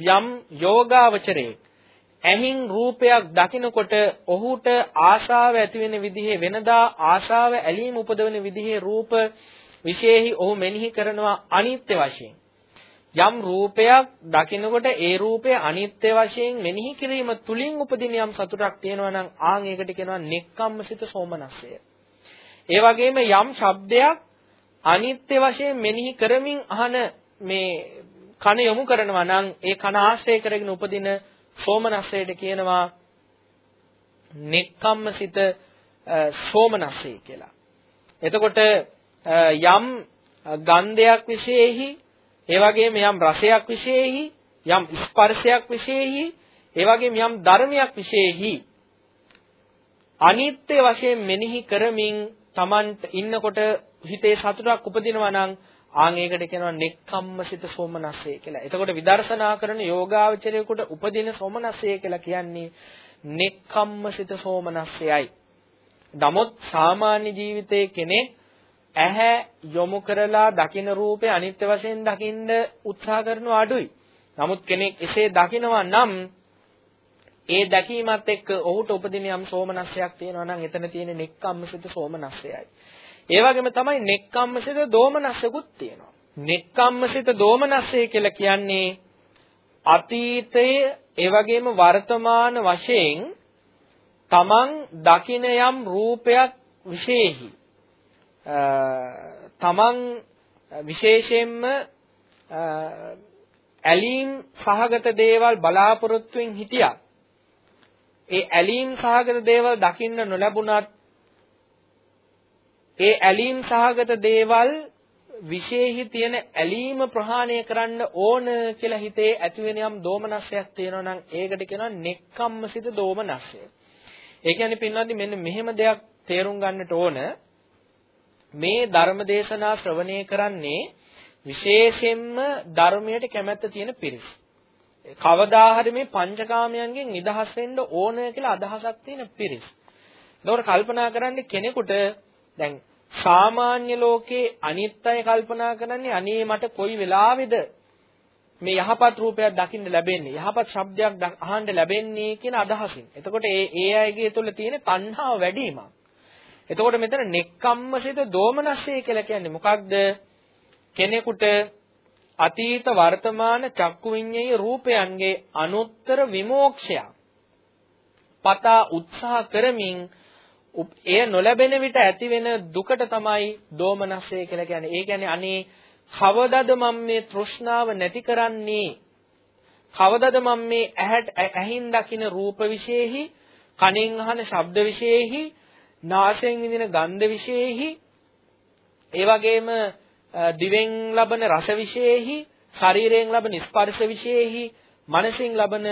යම් යෝගාවචරයේ ඇහින් රූපයක් දකිනකොට ඔහුට ආශාව ඇති වෙන විදිහේ වෙනදා ආශාව ඇලීම උපදවන විදිහේ රූප විශේෂයි ඔහු මෙනෙහි කරනවා අනිත්‍ය වශයෙන් යම් රූපයක් දකිනකොට ඒ රූපය අනිත්‍ය වශයෙන් මෙනෙහි කිරීම තුලින් උපදින යම් සතුටක් තියෙනවා නම් ආන් ඒකට කියනවා නෙක්ඛම්මසිත සෝමනස්සය. ඒ වගේම යම් ශබ්දයක් අනිත්‍ය වශයෙන් මෙනෙහි කරමින් අහන මේ කන යොමු කරනවා නම් ඒ කන ආශ්‍රය කරගෙන උපදින සෝමනස්සයට කියනවා නෙක්ඛම්මසිත සෝමනස්සය කියලා. එතකොට යම් ගන්ධයක් විශේෂෙහි ඒ වගේම යම් රසයක් විශේෂෙහි යම් ස්පර්ශයක් විශේෂෙහි ඒ වගේම යම් ධර්මයක් විශේෂෙහි අනිත්‍ය වශයෙන් මෙනෙහි කරමින් Tamanට ඉන්නකොට හිතේ සතුටක් උපදිනවා නම් ආන් ඒකට කියනවා නෙක්ඛම්මසිත සෝමනස්සය කියලා. එතකොට විදර්ශනා කරන යෝගාවචරයේකට උපදින සෝමනස්සය කියලා කියන්නේ නෙක්ඛම්මසිත සෝමනස්සයයි. නමුත් සාමාන්‍ය ජීවිතයේ කෙනෙක් ඇහැ යොමු කරලා දකින රූපේ අනිත්‍ය වශයෙන් දකින්න උත්සාහ කරනවා අඩුයි. නමුත් කෙනෙක් එසේ දකිනවා නම් ඒ දැකීමත් එක්ක ඔහුට උපදින යම් සෝමනස්සයක් තියෙනවා නම් එතන තියෙන නෙක්ඛම්මසිත සෝමනස්සයයි. ඒ වගේම තමයි නෙක්ඛම්මසිත දෝමනස්සකුත් තියෙනවා. නෙක්ඛම්මසිත දෝමනස්සය කියලා කියන්නේ අතීතයේ ඒ වගේම වර්තමාන වශයෙන් තමන් දකින යම් රූපයක් විශේෂයි. තමන් විශේෂයෙන්ම ඇලීම් සහගත දේවල් බලාපොරොත්තුෙන් හිටියා. ඒ ඇලීම් සහගත දේවල් දකින්න නොලැබුණත් ඒ ඇලීම් සහගත දේවල් විශේෂ히 තියෙන ඇලීම ප්‍රහාණය කරන්න ඕන කියලා හිතේ ඇතිවෙන යම් දෝමනස්සයක් තියෙනවා නම් ඒකට කියනවා නෙක්ඛම්මසිත දෝමනස්සය. ඒ කියන්නේ පින්වත්නි මෙන්න මෙහෙම දෙයක් තේරුම් ගන්නට ඕන මේ ධර්ම දේශනා ශ්‍රවණය කරන්නේ විශේෂයෙන්ම ධර්මයට කැමැත්ත තියෙන පිරිස. කවදා හරි මේ පංචකාමයන්ගෙන් නිදහස් වෙන්න ඕන කියලා අදහසක් තියෙන පිරිස. ඒකෝර කල්පනා කරන්නේ කෙනෙකුට දැන් සාමාන්‍ය ලෝකේ අනිත්‍යය කල්පනා කරන්නේ අනේ මට කොයි වෙලාවෙද මේ යහපත් රූපයක් දකින්න ලැබෙන්නේ යහපත් ශබ්දයක් අහන්න ලැබෙන්නේ කියන අදහසින්. එතකොට ඒ ඒ අයගේ තුළ තියෙන තණ්හාව වැඩිමක්. එතකොට මෙතන නෙක්කම්මසිත දෝමනස්සේ කියලා කියන්නේ මොකක්ද? කෙනෙකුට අතීත වර්තමාන චක්කු විඤ්ඤාය රූපයන්ගේ අනුත්තර විමෝක්ෂය පතා උත්සාහ කරමින් එය නොලැබෙන විට ඇතිවෙන දුකට තමයි දෝමනස්සය කියලා කියන්නේ. ඒ කියන්නේ අනේ කවදද මම මේ තෘෂ්ණාව නැති කරන්නේ? කවදද මම මේ ඇහැට ඇහින් දකින රූප විශේෂෙහි, කනෙන් අහන ශබ්ද විශේෂෙහි, නාසයෙන් විඳින ගන්ධ විශේෂෙහි, ඒ වගේම දිවෙන් ලබන රස විශේෂෙහි, ශරීරයෙන් ලබන ස්පර්ශ විශේෂෙහි, මනසින් ලබන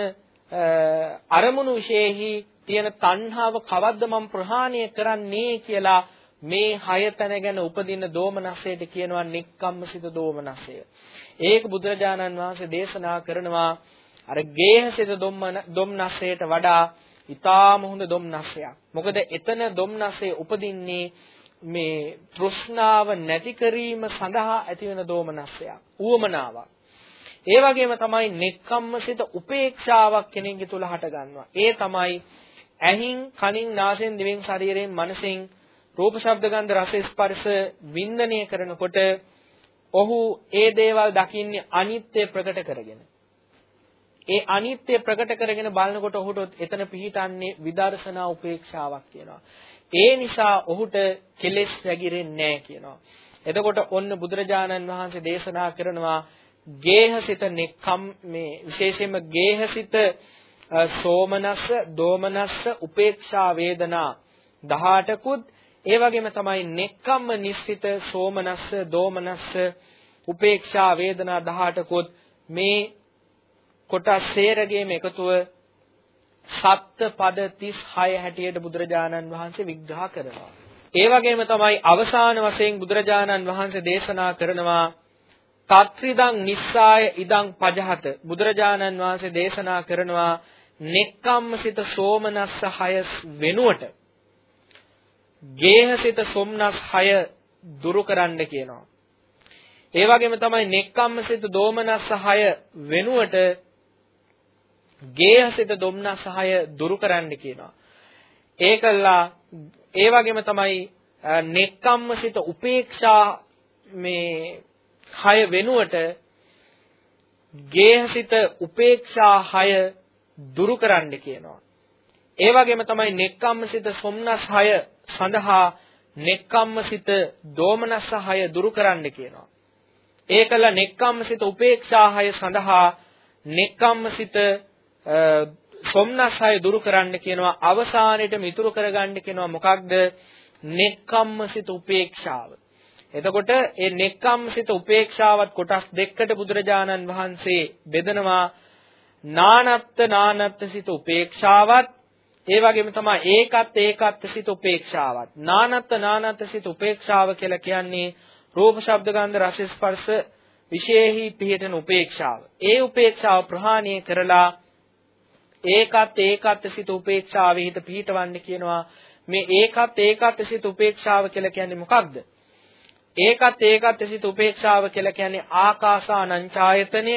අරමුණු විශේෂෙහි තියෙන තණ්හාව කවද්ද මම ප්‍රහාණය කරන්නේ කියලා මේ හය තැන ගැන උපදින දෝමනසයට කියනවා නික්කම්මසිත දෝමනසය. ඒක බුදුරජාණන් වහන්සේ දේශනා කරනවා අර ගේහසිත දොම්නසයට වඩා ඊටාම හොඳ දොම්නසයක්. මොකද එතන දොම්නසය උපදින්නේ මේ තෘෂ්ණාව නැති කිරීම සඳහා ඇතිවන දෝමනස්සයක්. ඌවමනාවක්. ඒ වගේම තමයි නෙක්කම්මසිත උපේක්ෂාවක් කෙනෙකුගේ තුල හට ගන්නවා. ඒ තමයි ඇහින්, කනින්, නාසයෙන්, දිවෙන්, ශරීරයෙන්, මනසෙන් රූප, ශබ්ද, ගන්ධ, රස, ස්පර්ශ වින්දනය කරනකොට ඔහු ඒ දේවල් දකින්නේ අනිත්‍ය ප්‍රකට කරගෙන. ඒ අනිත්‍ය ප්‍රකට කරගෙන බලනකොට ඔහුට එතන පිහිටන්නේ විදර්ශනා උපේක්ෂාවක් කියනවා. ඒ නිසා ඔහුට කෙලෙස් වැగిරෙන්නේ නැහැ කියනවා. එතකොට ඔන්න බුදුරජාණන් වහන්සේ දේශනා කරනවා ගේහසිත නෙක්ඛම් මේ විශේෂයෙන්ම ගේහසිත සෝමනස්ස දෝමනස්ස උපේක්ෂා වේදනා 18කුත් ඒ වගේම තමයි නෙක්ඛම්ම නිස්සිත සෝමනස්ස දෝමනස්ස උපේක්ෂා වේදනා 18කුත් මේ කොටස් සේරගේම එකතුව සත්ත්‍ය පද 36 හැටියට බුදුරජාණන් වහන්සේ විග්‍රහ කරනවා. ඒ වගේම තමයි අවසාන වශයෙන් බුදුරජාණන් වහන්සේ දේශනා කරනවා තත්‍රිදං නිස්සාය ඉදං පජහත බුදුරජාණන් වහන්සේ දේශනා කරනවා නෙක්කම්මසිත සෝමනස්ස 6 වෙනුවට ගේහසිත සොම්නස් 6 දුරු කරන්න කියනවා. ඒ වගේම තමයි නෙක්කම්මසිත දෝමනස්ස 6 වෙනුවට ගේහසිත දොම්නස් 6 දුරු කරන්න කියනවා. ඒකල්ලා ඒ වගේම තමයි නෙක්කම්මසිත උපේක්ෂා මේ 6 වෙනුවට ගේහසිත උපේක්ෂා 6 දුරු කරන්න කියනවා. ඒ වගේම තමයි නෙක්කම්මසිත සොම්නස් 6 සඳහා නෙක්කම්මසිත දෝමනස් 6 දුරු කරන්න කියනවා. ඒකල නෙක්කම්මසිත උපේක්ෂා 6 සඳහා නෙක්කම්මසිත සොම්නස් 6 දුරු කරන්න කියනවා. අවසානයේට මිතුරු කරගන්න කියනවා මොකක්ද? නෙක්කම්මසිත උපේක්ෂාව. එතකොට මේ නෙක්කම්සිත උපේක්ෂාවත් කොටස් දෙකකට බුදුරජාණන් වහන්සේ බෙදනවා. නානත්ත් නානත්ත් සිත උපේක්ෂාවත් ඒ වගේම තමයි ඒකත් ඒකත් සිත උපේක්ෂාවත්. නානත්ත් නානත්ත් සිත උපේක්ෂාව කියලා කියන්නේ රූප ශබ්ද ගන්ධ රස ස්පර්ශ විශේෂෙහි පිහිටන උපේක්ෂාව. ඒ උපේක්ෂාව ප්‍රහාණය කරලා ඒකත් ඒකත් සිත උපේක්ෂාවෙ හිත පිහිටවන්න කියනවා. මේ ඒකත් ඒකත් සිත උපේක්ෂාව කියලා කියන්නේ මොකක්ද? ඒකත් ඒකත් සිත උපේක්ෂාව කියලා කියන්නේ ආකාසානංචායතනය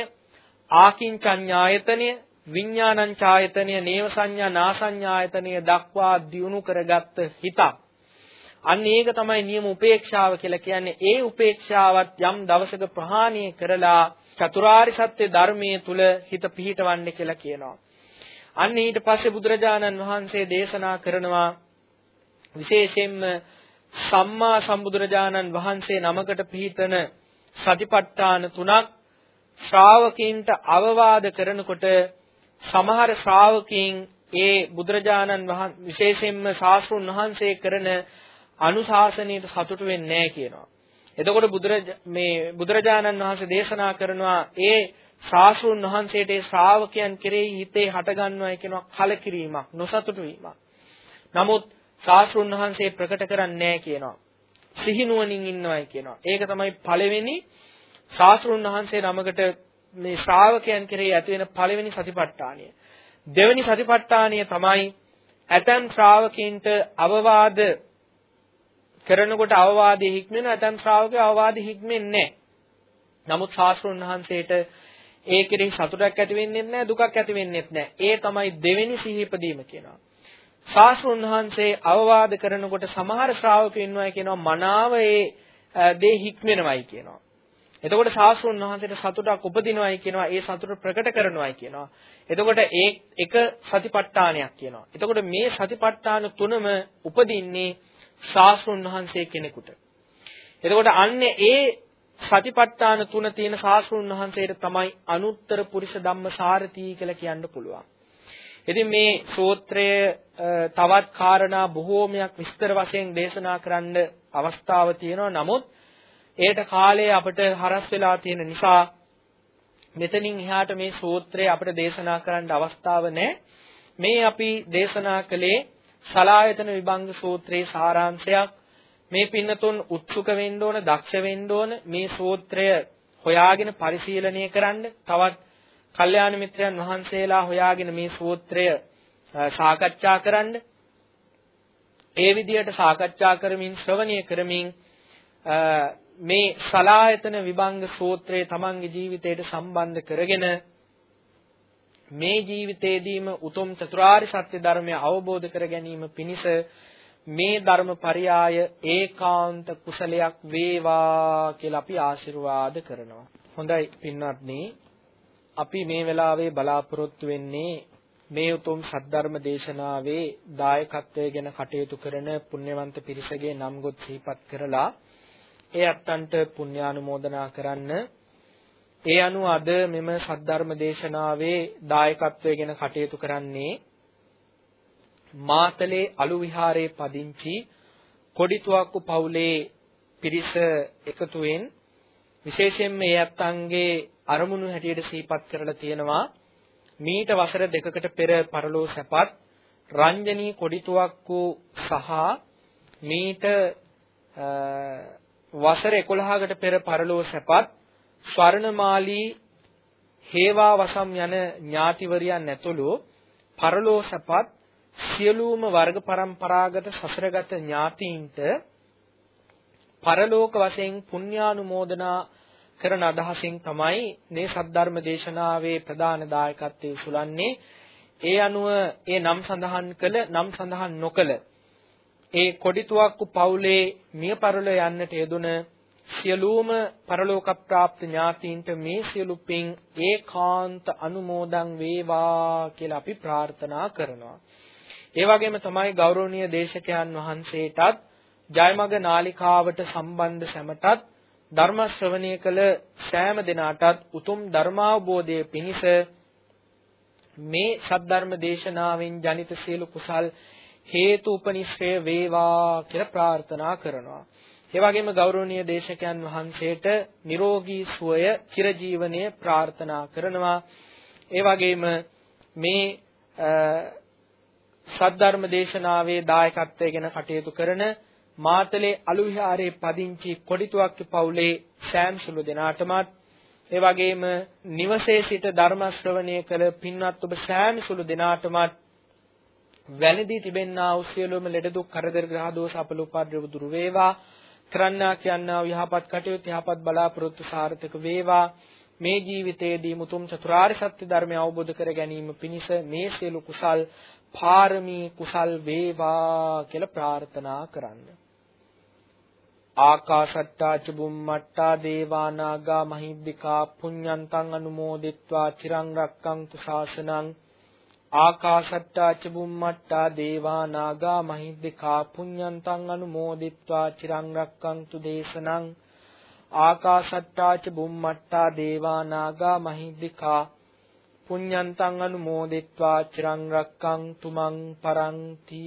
ආකින්චඤ්ඤායතනය විඥානං ඡායතනය නේව සංඥා නාසඤ්ඤායතනය දක්වා දියුණු කරගත්ත හිතක්. අන්න ඒක තමයි නියම උපේක්ෂාව කියලා කියන්නේ. ඒ උපේක්ෂාවත් යම් දවසක ප්‍රහාණය කරලා චතුරාරි සත්‍ය ධර්මයේ තුල හිත පිහිටවන්නේ කියලා කියනවා. අන්න ඊට පස්සේ බුදුරජාණන් වහන්සේ දේශනා කරනවා විශේෂයෙන්ම සම්මා සම්බුදුරජාණන් වහන්සේ නමකට පිහිටන සතිපට්ඨාන තුනක් ශ්‍රාවකීන්ට අවවාද කරනකොට සමහර ශ්‍රාවකීන් ඒ බුදුරජාණන් වහන්සේ විශේෂයෙන්ම ශාස්ත්‍රුන් වහන්සේ කරන අනුශාසනයට සතුටු වෙන්නේ නැහැ කියනවා. එතකොට මේ බුදුරජාණන් වහන්සේ දේශනා කරනවා ඒ ශාස්ත්‍රුන් වහන්සේට ඒ ශ්‍රාවකයන් කෙරෙහි හිතේ හටගන්නවා කියනවා කලකිරීමක් නොසතුටු වීමක්. නමුත් ශාස්ත්‍රුන් වහන්සේ ප්‍රකට කරන්නේ නැහැ කියනවා. සිහිනුවණින් ඉන්නවයි කියනවා. ඒක තමයි පළවෙනි ශාස්ත්‍රුන් වහන්සේ නමකට මේ ශ්‍රාවකයන් කෙරෙහි ඇති වෙන පළවෙනි සතිපට්ඨානය. දෙවෙනි සතිපට්ඨානය තමයි ඇතම් ශ්‍රාවකින්ට අවවාද කරනකොට අවවාදයේ හික්මෙන ඇතම් ශ්‍රාවකයෝ අවවාදයේ හික්මෙන්නේ නැහැ. නමුත් ශාස්ත්‍රුන් වහන්සේට ඒ කෙරෙහි සතුටක් ඇති වෙන්නේ නැහැ දුකක් ඇති වෙන්නේ නැහැ. ඒ තමයි දෙවෙනි සිහිපදීම කියනවා. ශාස්ත්‍රුන් වහන්සේ අවවාද කරනකොට සමහර ශ්‍රාවකයෝ ඉන්නවා කියනවා මනාව ඒ දේ හික්මෙනවයි කියනවා. එතකොට ශාස්ත්‍රුන් වහන්සේට සතුටක් උපදිනවයි කියනවා ඒ සතුට ප්‍රකට කරනවයි කියනවා. එතකොට ඒ එක සතිපට්ඨානයක් කියනවා. එතකොට මේ සතිපට්ඨාන තුනම උපදින්නේ ශාස්ත්‍රුන් වහන්සේ කෙනෙකුට. එතකොට අන්නේ ඒ සතිපට්ඨාන තුන තියෙන ශාස්ත්‍රුන් වහන්සේට තමයි අනුත්තර පුරිස ධම්ම සාරති කියලා කියන්න පුළුවන්. ඉතින් මේ සූත්‍රය තවත් කාරණා බොහෝමයක් විස්තර වශයෙන් දේශනා කරන්න අවස්ථාව තියෙනවා. නමුත් ඒට කාලය අපිට හරස් වෙලා තියෙන නිසා මෙතනින් එහාට මේ සූත්‍රය අපිට දේශනා කරන්න අවස්ථාව නැහැ. මේ අපි දේශනා කළේ සලායතන විභංග සූත්‍රයේ සාරාංශයක්. මේ පින්නතුන් උත්සුක වෙන්න ඕන, දක්ෂ වෙන්න ඕන මේ සූත්‍රය හොයාගෙන පරිශීලනය කරන්න. තවත් කල්යාණ මිත්‍රයන් වහන්සේලා හොයාගෙන මේ සූත්‍රය සාකච්ඡා කරන්න. ඒ විදිහට සාකච්ඡා කරමින් ශ්‍රවණය කරමින් මේ සලායතන විභංග සූත්‍රය තමන්ගේ ජීවිතයට සම්බන්ධ කරගෙන මේ ජීවිතේදීම උතුම් චතුරාර්ය සත්‍ය ධර්මය අවබෝධ කර ගැනීම පිණිස මේ ධර්මපරියාය ඒකාන්ත කුසලයක් වේවා කියලා අපි ආශිර්වාද කරනවා. හොඳයි පින්වත්නි අපි මේ වෙලාවේ බලාපොරොත්තු වෙන්නේ මේ උතුම් සද්ධර්ම දේශනාවේ දායකත්වය ගැන කටයුතු කරන පුණ්‍යවන්ත පිරිසගේ නම් ගොත් සිහිපත් කරලා ඒ අත්තන්ට පුණ්‍යානුමෝදනා කරන්න. ඒ අනුව අද මෙම සද්ධර්ම දේශනාවේ දායකත්වය ගැන කටයුතු කරන්නේ මාතලේ අලු විහාරයේ පදිංචි කොඩිතුවක්කු පවුලේ පිරිස එකතුවෙන් විශේෂයෙන්ම මේ අත්තන්ගේ අරමුණු හැටියට සිහිපත් කරලා තියෙනවා. මීට වසර දෙකකට පෙර පරලෝ සැපත් රංජනී කොඩිතුවක්කු සහ මීට වසර 11කට පෙර පරලෝ සැපත් ස්වර්ණමාලී හේවා වසම් යන ඥාතිවරියන් ඇතුළු පරලෝ සැපත් සියලුම වර්ග પરම්පරාගත සසරගත ඥාතීන්ට පරලෝක වශයෙන් පුණ්‍යානුමෝදනා කරන අදහසින් තමයි මේ සද්ධර්ම දේශනාවේ ප්‍රධාන දායකත්වයේ සුලන්නේ ඒ අනුව ඒ නම් සඳහන් කළ නම් සඳහන් නොකළ ඒ කොඩිතුවක්කු පවුලේ මිය පරලෝ යන්නට යෙදුන සියලුම පරලෝක ප්‍රාප්ත ඥාතීන්ට මේ සියලු පින් ඒකාන්ත අනුමෝදන් වේවා කියලා අපි ප්‍රාර්ථනා කරනවා. ඒ වගේම තමයි ගෞරවනීය දේශකයන් වහන්සේටත් ජයමග නාලිකාවට සම්බන්ධ සැමටත් ධර්ම ශ්‍රවණය කළ සෑම දිනාටත් උතුම් ධර්මාවබෝධයේ පිණිස මේ සද්ධර්ම දේශනාවෙන් ජනිත සියලු කුසල් හේතු උපනිශ්‍රය වේවා කියලා ප්‍රාර්ථනා කරනවා. ඒ වගේම ගෞරවනීය දේශකයන් වහන්සේට නිරෝගී සුවය චිරජීවනයේ ප්‍රාර්ථනා කරනවා. ඒ වගේම මේ සද්ධර්ම දේශනාවේ දායකත්වයෙන් කටයුතු කරන මාතලේ අලු විහාරයේ පදිංචි කොඩිතුවක්ක පවුලේ සෑම් සුළු දෙනාටමත් ඒ වගේම නිවසේ සිට ධර්ම ශ්‍රවණය කළ පින්වත් ඔබ සෑම සුළු දෙනාටමත් වැළඳී තිබෙන්නා වූ සියලුම ලෙඩ දුක් කරදර ග්‍රහ දෝෂ අපල උපද්‍රව දුරු වේවා කරන්නා කියන්නා වූ යහපත් කටයුතු යහපත් බලාපොරොත්තු සාර්ථක වේවා මේ ජීවිතයේදී මුතුම් චතුරාර්ය සත්‍ය ධර්මය අවබෝධ කර ගැනීම පිණිස මේ සියලු කුසල් පාරමී කුසල් වේවා කියලා ප්‍රාර්ථනා කරන්න. ආකාශට්ටා චුම්මට්ටා දේවානාගා මහිද්దికා පුඤ්ඤන්තං අනුමෝදිත්වා චිරං රක්කන්තු ශාසනං ආකාශට්ටා චුම්මට්ටා දේවානාගා මහිද්దికා පුඤ්ඤන්තං අනුමෝදිත්වා චිරං රක්කන්තු දේශනං ආකාශට්ටා චුම්මට්ටා දේවානාගා මහිද්దికා පුඤ්ඤන්තං අනුමෝදිත්වා චිරං රක්කන්තු මං පරන්ති